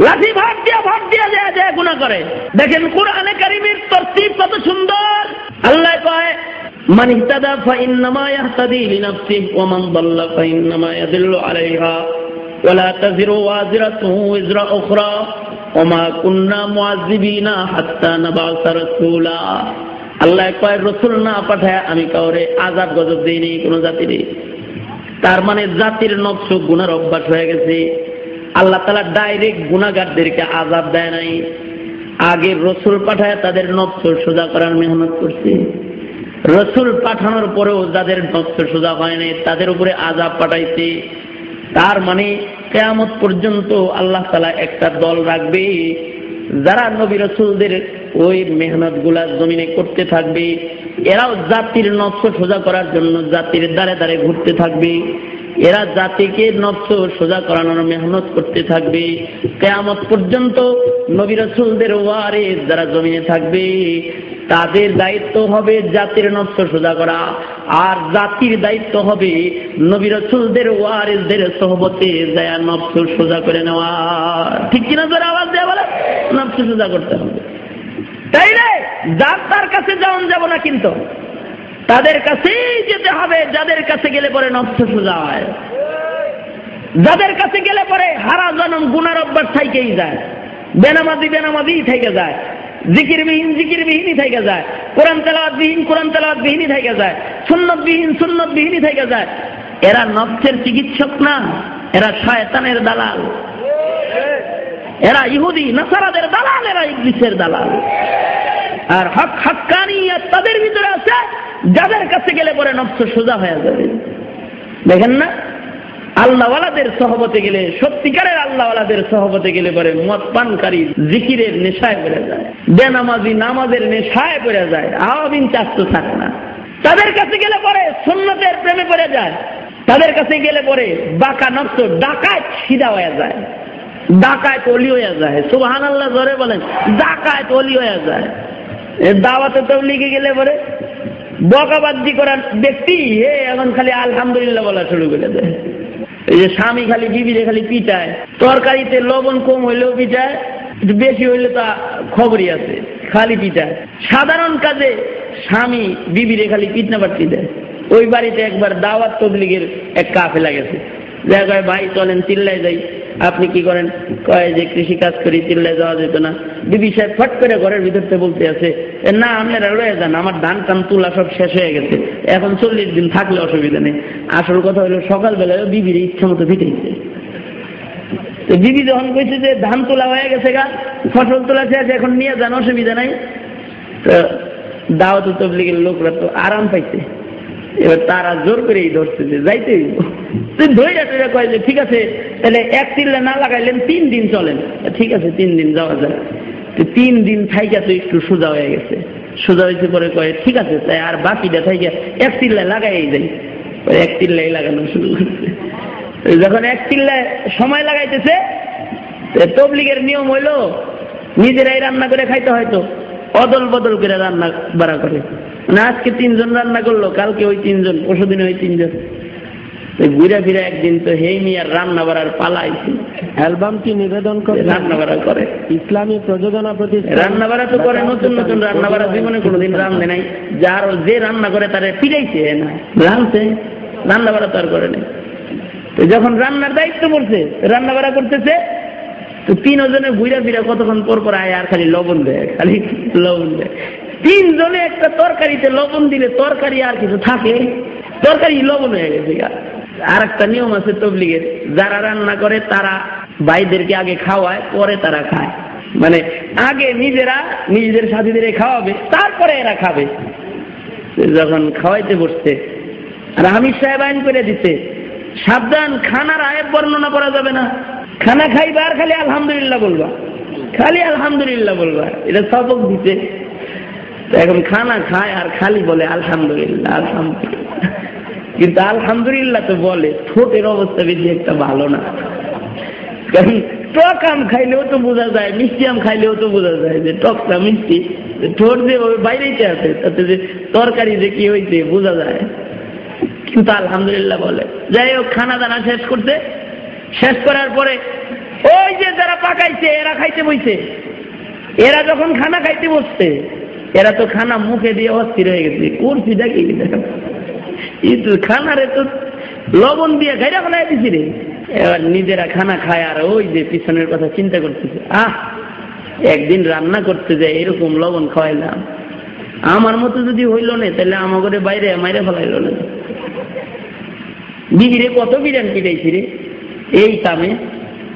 লাঠি ভাট দিয়ে ভাট দিয়ে যায় যায় গুণা করে দেখেন কোরআনে কারিমের তরতিব কত সুন্দর আল্লাহ কয় من اهتدى فإنما يهتدي لنفسه ومن ضل فإنما يضل عليها ولا تزر وازرة وزر أخرى وما كنا معذبين حتى نبعث رسولا আল্লাহ কয় রসুল না পাঠায় আমি কাউরে আজাদ গজব দিইনি কোনো জাতিরে তার মানে জাতির নকশ গুনার অভ্যাস হয়ে গেছে আল্লাহ তালা ডাইরেক্ট গুণাগারদেরকে আজাদ দেয় নাই আগে রসুল পাঠায় তাদের নকশ সোজা করার মেহনত করছে রসুল পাঠানোর পরেও যাদের নকশ সোজা হয় নাই তাদের উপরে আজাব পাঠাইছে তার মানে কেয়ামত পর্যন্ত আল্লাহ তালা একটা দল রাখবে, যারা নবী রসুলদের ওই মেহনতগুলা জমিনে করতে থাকবে, এরাও জাতির নকশ সোজা করার জন্য জাতির দ্বারে দ্বারে ঘুরতে থাকবে। এরা জাতিকে নকশ সোজা করানোর মেহনত করতে থাকবে। কেয়ামত পর্যন্ত নবী রসুলদের ওয়ারে যারা জমিনে থাকবে, তাদের দায়িত্ব হবে জাতির নকশ সোজা করা। আর জাতির দায়িত্ব হবে নবী রসুলদের ওয়ারিসদের সহবতে দেয়া নকশ সোজা করে নেওয়া। ঠিক কিনা ধরে আওয়াজ দেওয়া বলে নকশ সোজা করতে হবে। তাই রে যার তার কাছে যাওয়ান যাব না কিন্তু। তাদের কাছেই যেতে হবে, যাদের কাছে গেলে পরে নষ্ট সোজা হয়। যাদের কাছে গেলে পরে হারা জনম গুনার অভ্যাস থাইকেই যায়। বেনামাজি বেনামাজি থেকে যায়। জিকির বিহীন জিকির বিহীনই থেকে যায়। কোরআন তেলাওয়াত বিহীন কোরআন তেলাওয়াত বিহীনই থেকে যায়। সুন্নত বিহীন সুন্নত বিহীনই থেকে যায়। এরা নফসের চিকিৎসক না, এরা শয়তানের দালাল। এরা ইহুদি, নাসারাদের দালাল, এরা ইংলিশের দালাল। আর হক হকানি তাদের ভিতরে আছে, যাদের কাছে গেলে পরে নফস সোজা হয়ে যাবে। দেখেন না? আল্লাহওয়ালাদের সহবতে গেলে, সত্যিকারের আল্লাহওয়ালাদের সহবতে গেলে পরে মদ পানকারী জিকিরের নেশায় পড়ে যায়, বেনামাজি নামাজের নেশায় পড়ে যায় আওয়াবিন তো থাকে না। তাদের কাছে গেলে পরে সন্ন্যতের প্রেমে পড়ে যায়, তাদের কাছে গেলে পরে বাঁকা নষ্ট ডাকায় ছিদা হয়ে যায় ডাকায় অলি হয়ে যায়। সুবাহান আল্লাহ ধরে বলেন ডাকায় অলি হয়ে যায়। দাওয়াতে তো লিখে গেলে পরে বকাবাদ্দি করার ব্যক্তি হে এখন খালি আলহামদুলিল্লাহ বলা শুরু করে দেয়। এই যে স্বামী খালি বিবিরে খালি পিটায়, তরকারিতে লবণ কম হইলেও পিটায় বেশি হইলে তা খবরই আছে, খালি পিটায়। সাধারণ কাজে স্বামী বিবিরে খালি পিটনা পাট্টি দেয়। ওই বাড়িতে একবার দাওয়াত তবলিগের এক কাফেলা গেছে। দেখা ভাই, চলেন চিল্লাই যাই। আপনি কি করেন? কয় যে কৃষি কাজ করি চিল্লায় যাওয়া যেত না। বিবি সাহেব ফট করে ঘরের ভিতরতে বলতে আছে না, আপনারা রয়ে যান, আমার ধান টান, তুলা সব শেষ হয়ে গেছে। এখন চল্লিশ দিন থাকলে অসুবিধা নেই। আসল কথা হলো, সকালবেলায় বিবির ইচ্ছা মতো ফিটেছে তো বিবি যখন কইছে যে ধান তোলা হয়ে গেছে গা, ফসল তোলা শেষ, এখন নিয়ে যান, অসুবিধা নাই। তো দাওয়াত তবলিগের লোকরা তো আরাম পাইছে। এবার তারা জোর করেই ধরছে যে যাইতে তুই ধরে টরে কয় যে, ঠিক আছে, তাহলে এক চিল্লা না লাগাইলেন, তিন দিন চলেন। ঠিক আছে, তিন দিন যাওয়া যায়। তিন দিন থাইকা তো একটু সোজা হয়ে গেছে। সোজা হয়েছে পরে কয়, ঠিক আছে, তাই আর বাকিটা থাইকা এক চিল্লা লাগাই যাই। এক চিল্লাই লাগানো শুরু করছে। যখন এক চিল্লায় সময় লাগাইতেছে তবলিগের নিয়ম হইল, নিজেরাই রান্না করে খাইতে হয়তো অদল বদল করে রান্না বাড়া করে। মানে আজকে তিনজন রান্না করল, কালকে ওই তিনজন পরশু দিনে ওই তিনজন। ঘুরে ফিরে একদিন তো হেই মিয়ার রান্না বাড়ার পালাইছি। অ্যালবামটি নিবেদন করে রান্না বাড়া করে। ইসলামী প্রযোজনা প্রতিষ্ঠান রান্না বাড়া তো করে নতুন নতুন রান্না বাড়া জীবনে কোনোদিন রান্ধে নাই। যার যে রান্না করে তারে পিড়াইছে না। রাঁধছে রান্না বাড়া তো আর করে নাই। তো যখন রান্নার দায়িত্ব পড়ছে রান্না বাড়া করতেছে তো তিন তিনজনে ঘুরে ফিরে কতক্ষণ পর পর আয় আর খালি লবণ দেয় খালি লবণ দেয় তিনজনে একটা তরকারিতে লবণ দিলে তরকারি আর কিছু থাকে? তরকারি লবণ হয়ে গেছে আর একটা নিয়ম আছে তবলিগের। যারা রান্না করে, তারা ভাইদেরকে আগে খাওয়ায়, পরে তারা খায়। মানে আগে নিজেরা নিজেদের সাথীদের খাওয়াবে, তারপরে এরা খাবে। যখন খাওয়াইতে বসছে, আর হামিদ সাহেব আইন করে দিতে সাবধান, খানার আয়ের বর্ণনা করা যাবে না। খানা খাইবা আর খালি আলহামদুলিল্লাহ বলবা। খালি আলহামদুলিল্লাহ বলবা। এটা সবক দিতে এখন খানা খায় আর খালি বলে আলহামদুলিল্লাহ আলহামদুলিল্লাহ। কিন্তু আলহামদুলিল্লাহ তো বলে, ঠোঁটের অবস্থা বেশি একটা ভালো না। কারণ টক আম খাইলেও তো বোঝা যায়, মিষ্টি আম খাইলেও তো বোঝা যায় যে টকটা মিষ্টি। ঠোঁট যে বাইরেতে আছে, তাতে যে তরকারি যে কি হয়েছে বোঝা যায়। কিন্তু আলহামদুলিল্লাহ বলে, যাই হোক খানা দানা শেষ করতে। শেষ করার পরে ওই যে যারা পাকাইছে, এরা খাইতে বইছে। এরা যখন খানা খাইতে বসছে, এরা তো খানা মুখে দিয়ে অস্থির হয়ে গেছে। করছিটা কি? কিন্তু খানারে তো লবণ দিয়ে দিছি রে। এবার নিজেরা খানা খায় আর ওই যে পিছনের কথা চিন্তা করতেছে, আহ, একদিন রান্না করতে যায় এরকম লবণ খাওয়াইলাম। আমার মতো যদি হইল না, তাহলে আমাকে বাইরে মাইরে ফেলাইল না। বিহিরে কত বিরিয়ানি পিটাইছি রে। এই কামে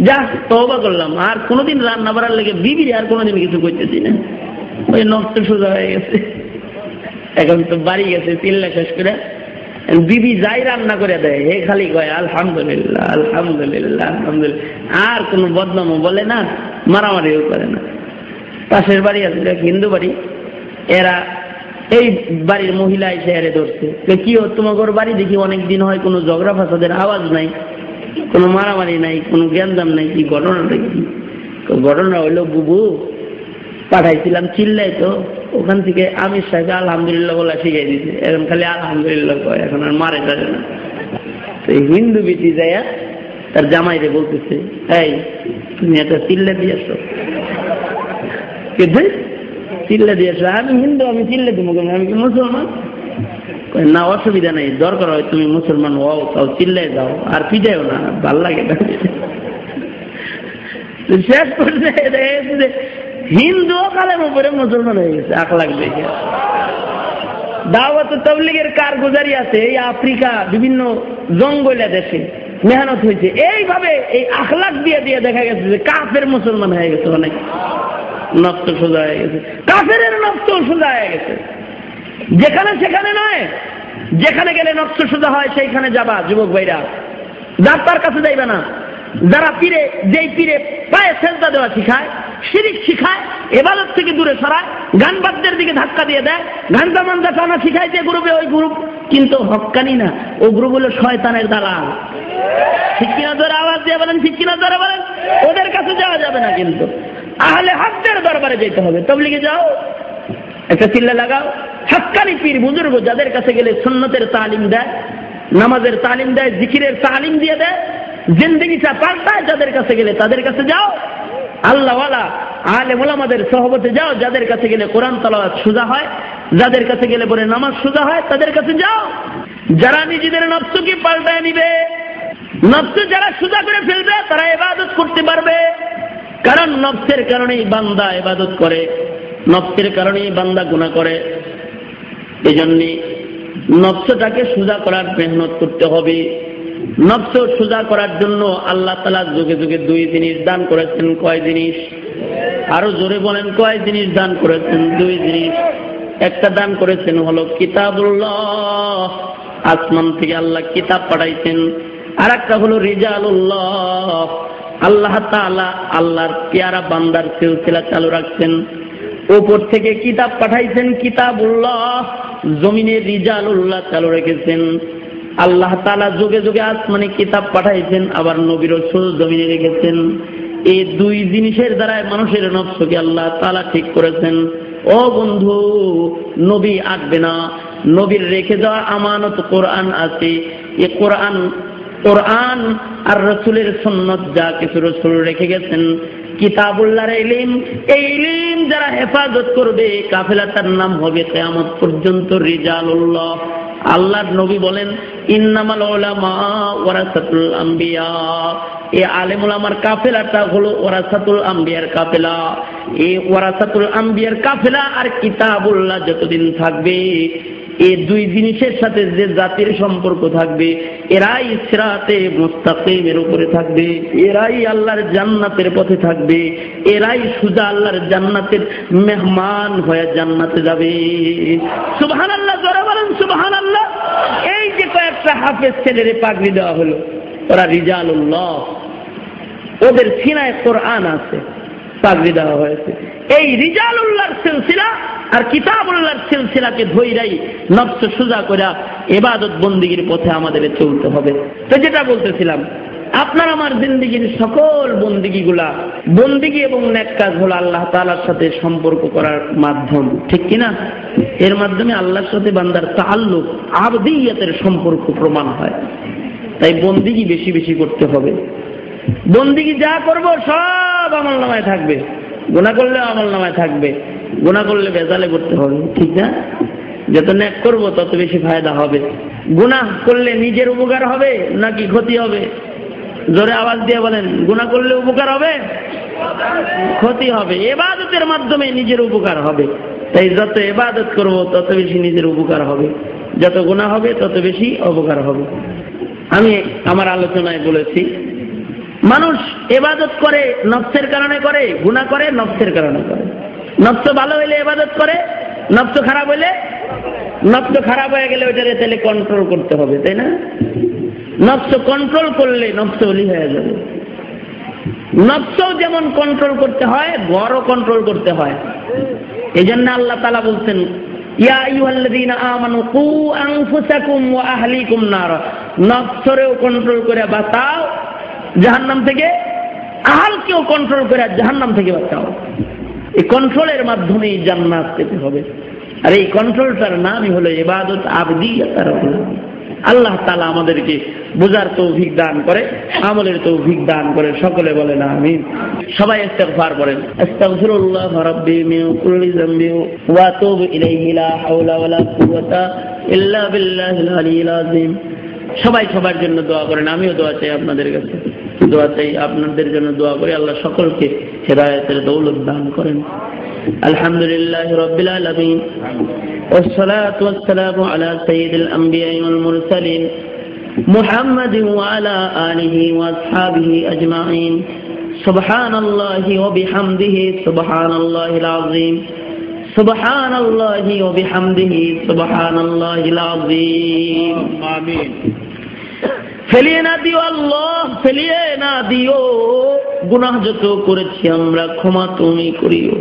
যা তবা করলাম, আর কোনোদিন রান্না বাড়ার লেগে বিবিরে আর কোনোদিন কিছু করতেছি না। ওই নষ্ট সোজা হয়ে গেছে। এখন তো বাড়ি গেছে চিল্লা শেষ করে বিবি যাই রান্না করে দেয়, হে খালি কয়, আলহামদুলিল্লাহ আলহামদুলিল্লাহ আলহামদুলিল্লাহ। আর কোনো বদনামও বলে না, মারামারিও করে না। পাশের বাড়ি আছে হিন্দু বাড়ি। এরা এই বাড়ির মহিলা এসে এরে ধরছে। কি তোমার বাড়ি দেখি অনেক দিন হয়, কোনো ঝগড়া ফাসাদের আওয়াজ নাই, কোনো মারামারি নাই, কোনো জ্ঞানদাম নাই, কি ঘটনাটা কি? ঘটনা হইল বুবু, পাঠাইছিলাম চিল্লাই তো ওখান থেকে আমির সাহেব আলহামদুলিল্লাহ বলা শিখাই দিছে এখন খালি আলহামদুলিল্লাহ কয়, এখন আর মারে যাবে না। তো হিন্দু বিটি যাইয়া তার জামাইরে বলতেছে, এই, তুমি একটা চিল্লা দিয়ে আসো। কিন্তু চিল্লা দিয়ে আসো। আমি হিন্দু, আমি চিল্লা দিব আমি কি মুসলমান? না, অসুবিধা নেই, দরকার হয় তুমি মুসলমান হও, তাও চিল্লাই যাও, আর পিটাইও না, ভালো লাগে শেষ করছে হিন্দু কালের উপরে মুসলমান হয়ে গেছে আখ লাগবে দাওয়াত তবলিগের কারগুজারি আছে, এই আফ্রিকা বিভিন্ন জঙ্গলে দেশে মেহনত হয়েছে। এইভাবে এই আখলাখ দিয়ে দিয়ে দেখা গেছে যে কাফের মুসলমান হয়ে গেছে অনেক। নষ্ট সোজা হয়ে গেছে। কাফের নষ্ট সোজা হয়ে গেছে। যেখানে সেখানে নয়, যেখানে গেলে নষ্ট সোজা হয়, সেইখানে যাবা, যুবক ভাইরা। ডাক্তার কাছে যাইবে না। যারা পীরে, যেই পীরে পায়ে সেজদা দেওয়া শিখায় শিরিক শিখায়, এবাদত থেকে দূরে সরায়, গান বাদ্যের দিকে ধাক্কা দিয়ে দেয়, গান জামান দেখানো শিখায় যে গ্রুপে ওই গ্রুপ, কিন্তু হকানি না, ও গ্রুপ হলো শয়তানের দালাল। ঠিক কিনা ধরে আওয়াজ দিয়ে বলেন, ঠিক ধরে বলেন? ওদের কাছে যাওয়া যাবে না কিন্তু। আহলে হাতের দরবারে যেতে হবে। তবলিগে যাও, একটা চিল্লা লাগাও। হাক্কানি পীর, বুজুর্গ যাদের কাছে গেলে সুন্নতের তালিম দেয়, নামাজের তালিম দেয়, জিকিরের তালিম দিয়ে দেয়, জিন্দগিটা পাল্টায় যাদের কাছে গেলে তাদের কাছে যাও। আল্লাহওয়ালা আলে মোলামাদের সহবতে যাও, যাদের কাছে গেলে কোরআন তালাওয়াত সোজা হয়, যাদের কাছে গেলে পরে নামাজ সোজা হয়, তাদের কাছে যাও। যারা নিজেদের নফসকে পাল্টায় নিবে, নফস যারা সোজা করে ফেলবে, তারা এবাদত করতে পারবে। কারণ নফসের কারণেই বান্দা এবাদত করে, নফসের কারণেই বান্দা গুণা করে। এই জন্যে নফসটাকে সোজা করার মেহনত করতে হবে। নফস সোজা করার জন্য আল্লাহ তালা যুগে যুগে দুই জিনিস দান করেছেন, কয় জিনিস? আরও জোরে বলেন, কয় জিনিস দান করেছেন? দুই জিনিস। একটা দান করেছেন হলো কিতাবুল্লাহ। আসমান থেকে আল্লাহ কিতাব পাঠাইছেন। আর একটা হলো রিজালুল্লাহ। আল্লাহ তালা আল্লাহর পেয়ারা বান্দার সিলসিলা চালু রাখছেন। ওপর থেকে কিতাব পাঠাইছেন কিতাবুল্লাহ। জমিনে রিজালুল্লাহ চালু রেখেছেন। আল্লাহ তালা যুগে যুগে আসমানে কিতাব পাঠাইছেন, আবার নবীর জমিনে রেখেছেন। এই দুই জিনিসের দ্বারাই মানুষের নফসকে আল্লাহ তালা ঠিক করেছেন। ও বন্ধু, নবী আসবে না। নবীর রেখে দেওয়া আমানত কোরআন আছে। এ কোরআন কোরআন আর রসুলের সন্ন্যত যা কিছু রসুল রেখে গেছেন কিতাবুল্লাহর ইলিম। এই ইলিম যারা হেফাজত করবে, কাফেলা তার নাম হবে কেয়ামত পর্যন্ত রিজালুল্লাহ। আল্লাহর নবী বলেন, ইন্নামাল ওলামা ওয়ারাসাতুল আম্বিয়া। এই আলেমুল আমার কাফেলাটা হলো ওরাসাতুল আম্বিয়ার কাফেলা। এই ওরাসাতুল আম্বিয়ার কাফেলা আর কিতাবুল্লাহ যতদিন থাকবে এই দুই জিনিসের সাথে যে জাতির সম্পর্ক থাকবে, এরাই সিরাতে মুস্তাকিমের উপরে থাকবে, এরাই আল্লাহর জান্নাতের পথে থাকবে, এরাই সুজা আল্লাহর জান্নাতের মেহমান হয়ে জান্নাতে যাবে। সুবহান আল্লাহ জোরে বলেন সুবহান আল্লাহ এই যে কয়েকটা হাফেজ ছেলেরে পাগড়ি দেওয়া হলো, ওরা রিজাল ওদের সিনায় কোরআন আছে, পাগড়ি দেওয়া হয়েছে। এই রিজালুল্লাহর সিলসিলা আর কিতাবুল্লাহর সিলসিলাকে ধৈরাই নফস সোজা করা এবাদত বন্দিগির পথে আমাদের চলতে হবে। তো যেটা বলতেছিলাম, আপনার আমার জিন্দিগির সকল বন্দিগিগুলা, বন্দিগি এবং নেক কাজ হলো আল্লাহ তালার সাথে সম্পর্ক করার মাধ্যম, ঠিক কিনা এর মাধ্যমে আল্লাহর সাথে বান্দার তাল্লুক আবদিয়াতের সম্পর্ক প্রমাণ হয়। তাই বন্দিগি বেশি বেশি করতে হবে। বন্দিগি যা করব সব আমল নামায় থাকবে। গুণা করলে আমল নামায় থাকবে। গুণা করলে বেজালে করতে হবে, ঠিক না? যত ন্যাক করব, তত বেশি ফায়দা হবে। গুণা করলে নিজের উপকার হবে নাকি ক্ষতি হবে? জোরে আওয়াজ দিয়ে বলেন গুণা করলে উপকার হবে? ক্ষতি হবে। এবাদতের মাধ্যমে নিজের উপকার হবে। তাই যত এবাদত করব, তত বেশি নিজের উপকার হবে। যত গুণা হবে, তত বেশি অপকার হবে। আমি আমার আলোচনায় বলেছি মানুষ এবাদত করে, নফসের কারণে করে গুণা করে, নফসের কারণে করে। নফস ভালো হইলে এবাদত করে, নফস খারাপ হইলে, নফস খারাপ হয়ে গেলে ওইটারে তাহলে কন্ট্রোল করতে হবে, তাই না? নফস কন্ট্রোল করলে নফস অলি হয়ে যাবে। নফসও যেমন কন্ট্রোল করতে হয়, গড়ও কন্ট্রোল করতে হয়। এই জন্য আল্লাহ তালা বলছেন, ইয়া আইয়ুহাল্লাযীনা আমানু নফসরেও কন্ট্রোল করে বাঁচাও জাহান্নাম থেকে আহালকেও কন্ট্রোল করে আর জাহান্নাম থেকে বাঁচাও এই কন্ট্রোলের মাধ্যমেই জান্নাত পেতে হবে। আর এই কন্ট্রোলটার নামই হলো ইবাদত আবদিয়াতার আল্লাহ তালা আমাদেরকে বোঝার তৌফিক দান করে, আমলের তৌফিক দান করে, সকলে বলে না আমি সবাই ইস্তেগফার করেন আস্তাগফিরুল্লাহ রাব্বি মিন কুল্লি যামবি ওয়া ইলাইহি, লা হাওলা ওয়ালা কুওয়াতা ইল্লা বিল্লাহিল আযীম। সবাই সবার জন্য দোয়া করেন, আমিও দোয়া চাই আপনাদের কাছে। দোয়া চাই আপনাদের জন্য দোয়া করি আল্লাহ সকলকে হেদায়তের দৌলত দান করেন আলহামদুলিল্লাহ রবিল আলমিন والصلاة والسلام على سيد الأنبياء والمرسلين محمد وعلى آله وأصحابه أجمعين سبحان الله وبحمده سبحان الله العظيم سبحان الله وبحمده سبحان الله العظيم আমিন ফেলিয়ে না দিও আল্লাহ, ফেলিয়ে না দিও। গুনাহ যত করেছি আমরা, ক্ষমা তুমি করিও।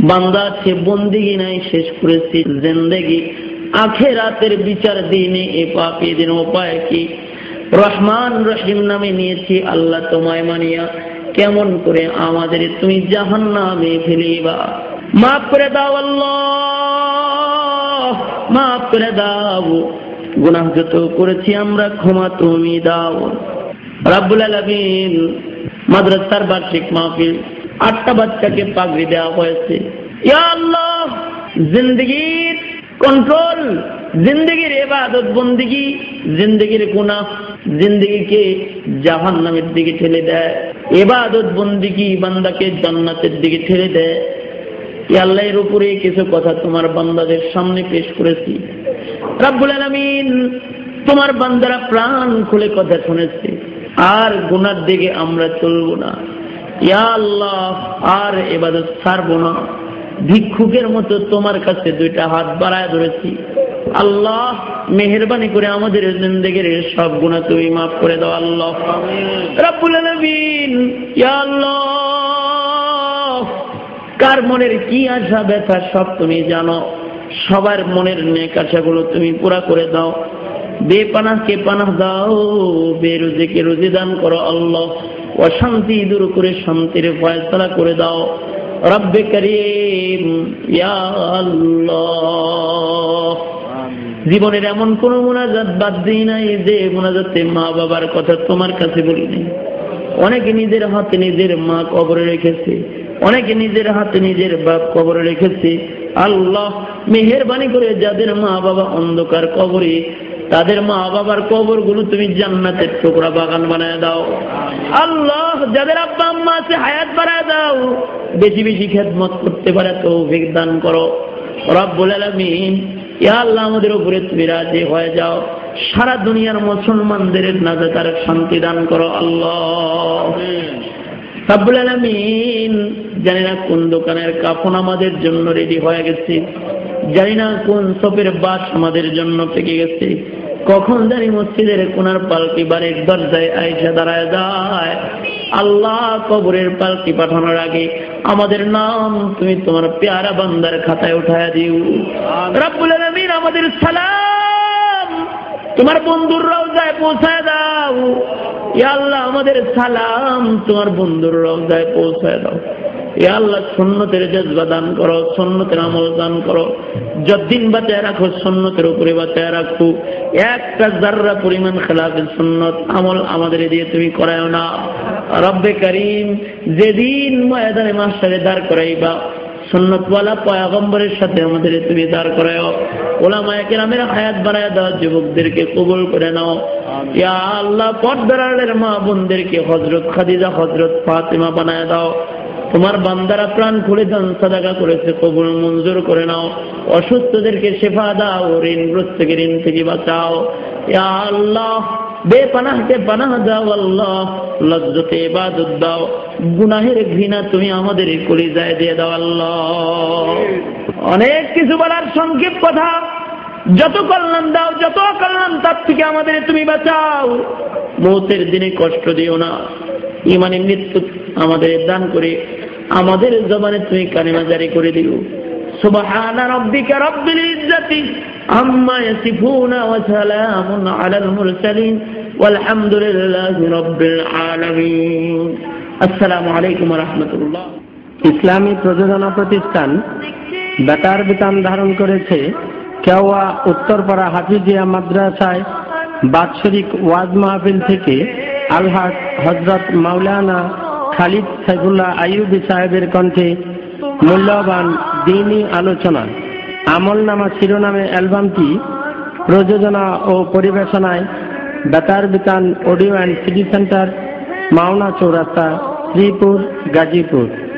বান্দা আছে, বন্দিগি নাই, শেষ করেছি জিন্দেগি। আখেরাতের বিচার দিনে এ পাপি দিন উপায় কি? রহমান রহিম নামে নিয়েছি, আল্লাহ তোমায় মানিয়া। কেমন করে আমাদের তুমি জাহান নামে ফেলিবা? মাফ করে দাও আল্লাহ, মাফ করে দাও। গুনাহ যত করেছি আমরা, ক্ষমা তুমি দাও। রাব্বুল আলামিন মাদ্রাসার বার্ষিক মাহফিল আটটা বাচ্চাকে পাগড়ি দেওয়া হয়েছে। জিন্দগির কন্ট্রোল জিন্দগির এবাদত বন্দিগি, জিন্দগির গুনাহ জিন্দগিকে জাহান নামের দিকে ঠেলে দেয়। এবাদত বন্দিগি বান্দাকে জান্নাতের দিকে ঠেলে দেয়। আল্লাহর উপরে কিছু কথা তোমার বান্দাদের সামনে পেশ করেছি। রাব্বুল আলামিন, তোমার বান্দারা প্রাণ খুলে কথা শুনেছে। আর গুনার দিকে আমরা চলবো না। ইয়া আল্লাহ, আর এবাদত ছাড়বো না। ভিক্ষুকের মতো তোমার কাছে দুইটা হাত বাড়ায় ধরেছি। আল্লাহ, মেহরবানি করে আমাদের জিন্দগির সব গুণা তুমি মাফ করে দাও, আল্লাহ। রাব্বুল আলামিন, ইয়া আল্লাহ, কার মনের কি আশা, ব্যথা সব তুমি জানো। সবার মনের নেক আশাগুলো তুমি পুরা করে দাও। বেপানাহকে পানাহ দাও বেরুজিকে রোজে দান করো আল্লাহ। অশান্তি দূর করে শান্তির ফয়সলা করে দাও। রব্বে করিম জীবনের এমন কোন মোনাজাত বাদ দিই নাই যে মোনাজাতে মা বাবার কথা তোমার কাছে বলি নাই। অনেকে নিজের হাতে নিজের মা কবরে রেখেছে। অনেকে নিজের হাতে নিজের বাপ কবরে রেখেছে। আল্লাহ মেহেরবানি করে যাদের মা বাবা অন্ধকার কবরে, তাদের মা বাবার কবরগুলো তুমি জান্নাতের টুকরা বাগান বানায় দাও। আল্লাহ যাদের আব্বা আম্মা আছে, হায়াত বাড়ায় দাও। বেশি বেশি খেদমত করতে পারে তো দান করো। রব্বুল আলামিন, ইয়া আল্লাহ আমাদের উপরে তুমি রাজি হয়ে যাও। সারা দুনিয়ার মুসলমানদের নাজে তার শান্তি দান করো আল্লাহ। রাব্বুল আলামিন জানি না কোন দোকানের কাফন আমাদের জন্য রেডি হয়ে গেছে জানি না কোন সপের বাস আমাদের জন্য পেকে গেছে কখন জানি মসজিদের কোনার পালকি বাড়ির দরজায় আইসা দাঁড়ায় যায় আল্লাহ কবরের পালকি পাঠানোর আগে আমাদের নাম তুমি তোমার পেয়ারা বান্দার খাতায় উঠায় দিও। রাব্বুল আলামিন আমাদের সালাম তোমার বন্ধুর রওজায় পৌঁছায় দাও। আল্লাহ, আমাদের সালাম তোমার বন্ধুর রওজায় পৌঁছায় দাও। ইয়া আল্লাহ সন্ন্যতের জজবা দান করো সন্ন্যতের আমল দান করো। যতদিন বাঁচায় রাখো সন্ন্যতের উপরে বাঁচায় রাখো। একটা জাররা পরিমাণ খেলাফের সন্ন্যত আমল আমাদের দিয়ে তুমি করায় না। রব্বে করিম, যেদিন ময়দানে মাস্টারে দাঁড় করাইবা সন্ন্যতওয়ালা পয়াগম্বরের সাথে আমাদের তুমি দাঁড় করায় ওলামায় কেরামের হায়াত বাড়ায় দাও যুবকদেরকে কবুল করে নাও। ইয়া আল্লাহ পর্দারের মা বোনদেরকে হজরত খাদিজা হজরত ফাতেমা বানায় দাও। তোমার বান্দারা প্রাণ খুলে দান সাদাকা করেছে কবুল মঞ্জুর করে নাও। অসুস্থদেরকে শেফা দাও ঋণগ্রস্ত থেকে ঋণ থেকে বাঁচাও। ইয়া আল্লাহ বেপানাহকে পানাহ দাও আল্লাহ। লজ্জতে ইবাদত দাও। গুনাহের ঘৃণা তুমি আমাদের কলিজায় দিয়ে দাও আল্লাহ। অনেক কিছু বলার সংক্ষেপ কথা। যত কল্যাণ দাও, যত কল্যাণ তার থেকে আমাদের তুমি বাঁচাও। মৌতের দিনে কষ্ট দিও না। ইমানে মৃত্যু আমাদের দান করে, আমাদের জবানে তুমি কালিমা জারি করে দিও। سبحان ربك رب العزة عما يصفون وسلام على المرسلين والحمد لله رب العالمين السلام عليكم ورحمة الله ইসলামী প্রযোজনা প্রতিষ্ঠান বেতার বিতান ধারণ করেছে কেওয়া উত্তরপাড়া হাফিজিয়া মাদ্রাসায় বাৎসরিক ওয়াজ মাহফিল থেকে আলহাজ হজরত মাওলানা খালিদ সাইফুল্লাহ আইয়ুবী সাহেবের কণ্ঠে মূল্যবান দিনী আলোচনা। আমল নামা শিরোনামে অ্যালবামটি প্রযোজনা ও পরিবেশনায় Betar Bitan audio and CD centre, Mawna Chowrasta Sreepur Gazipur.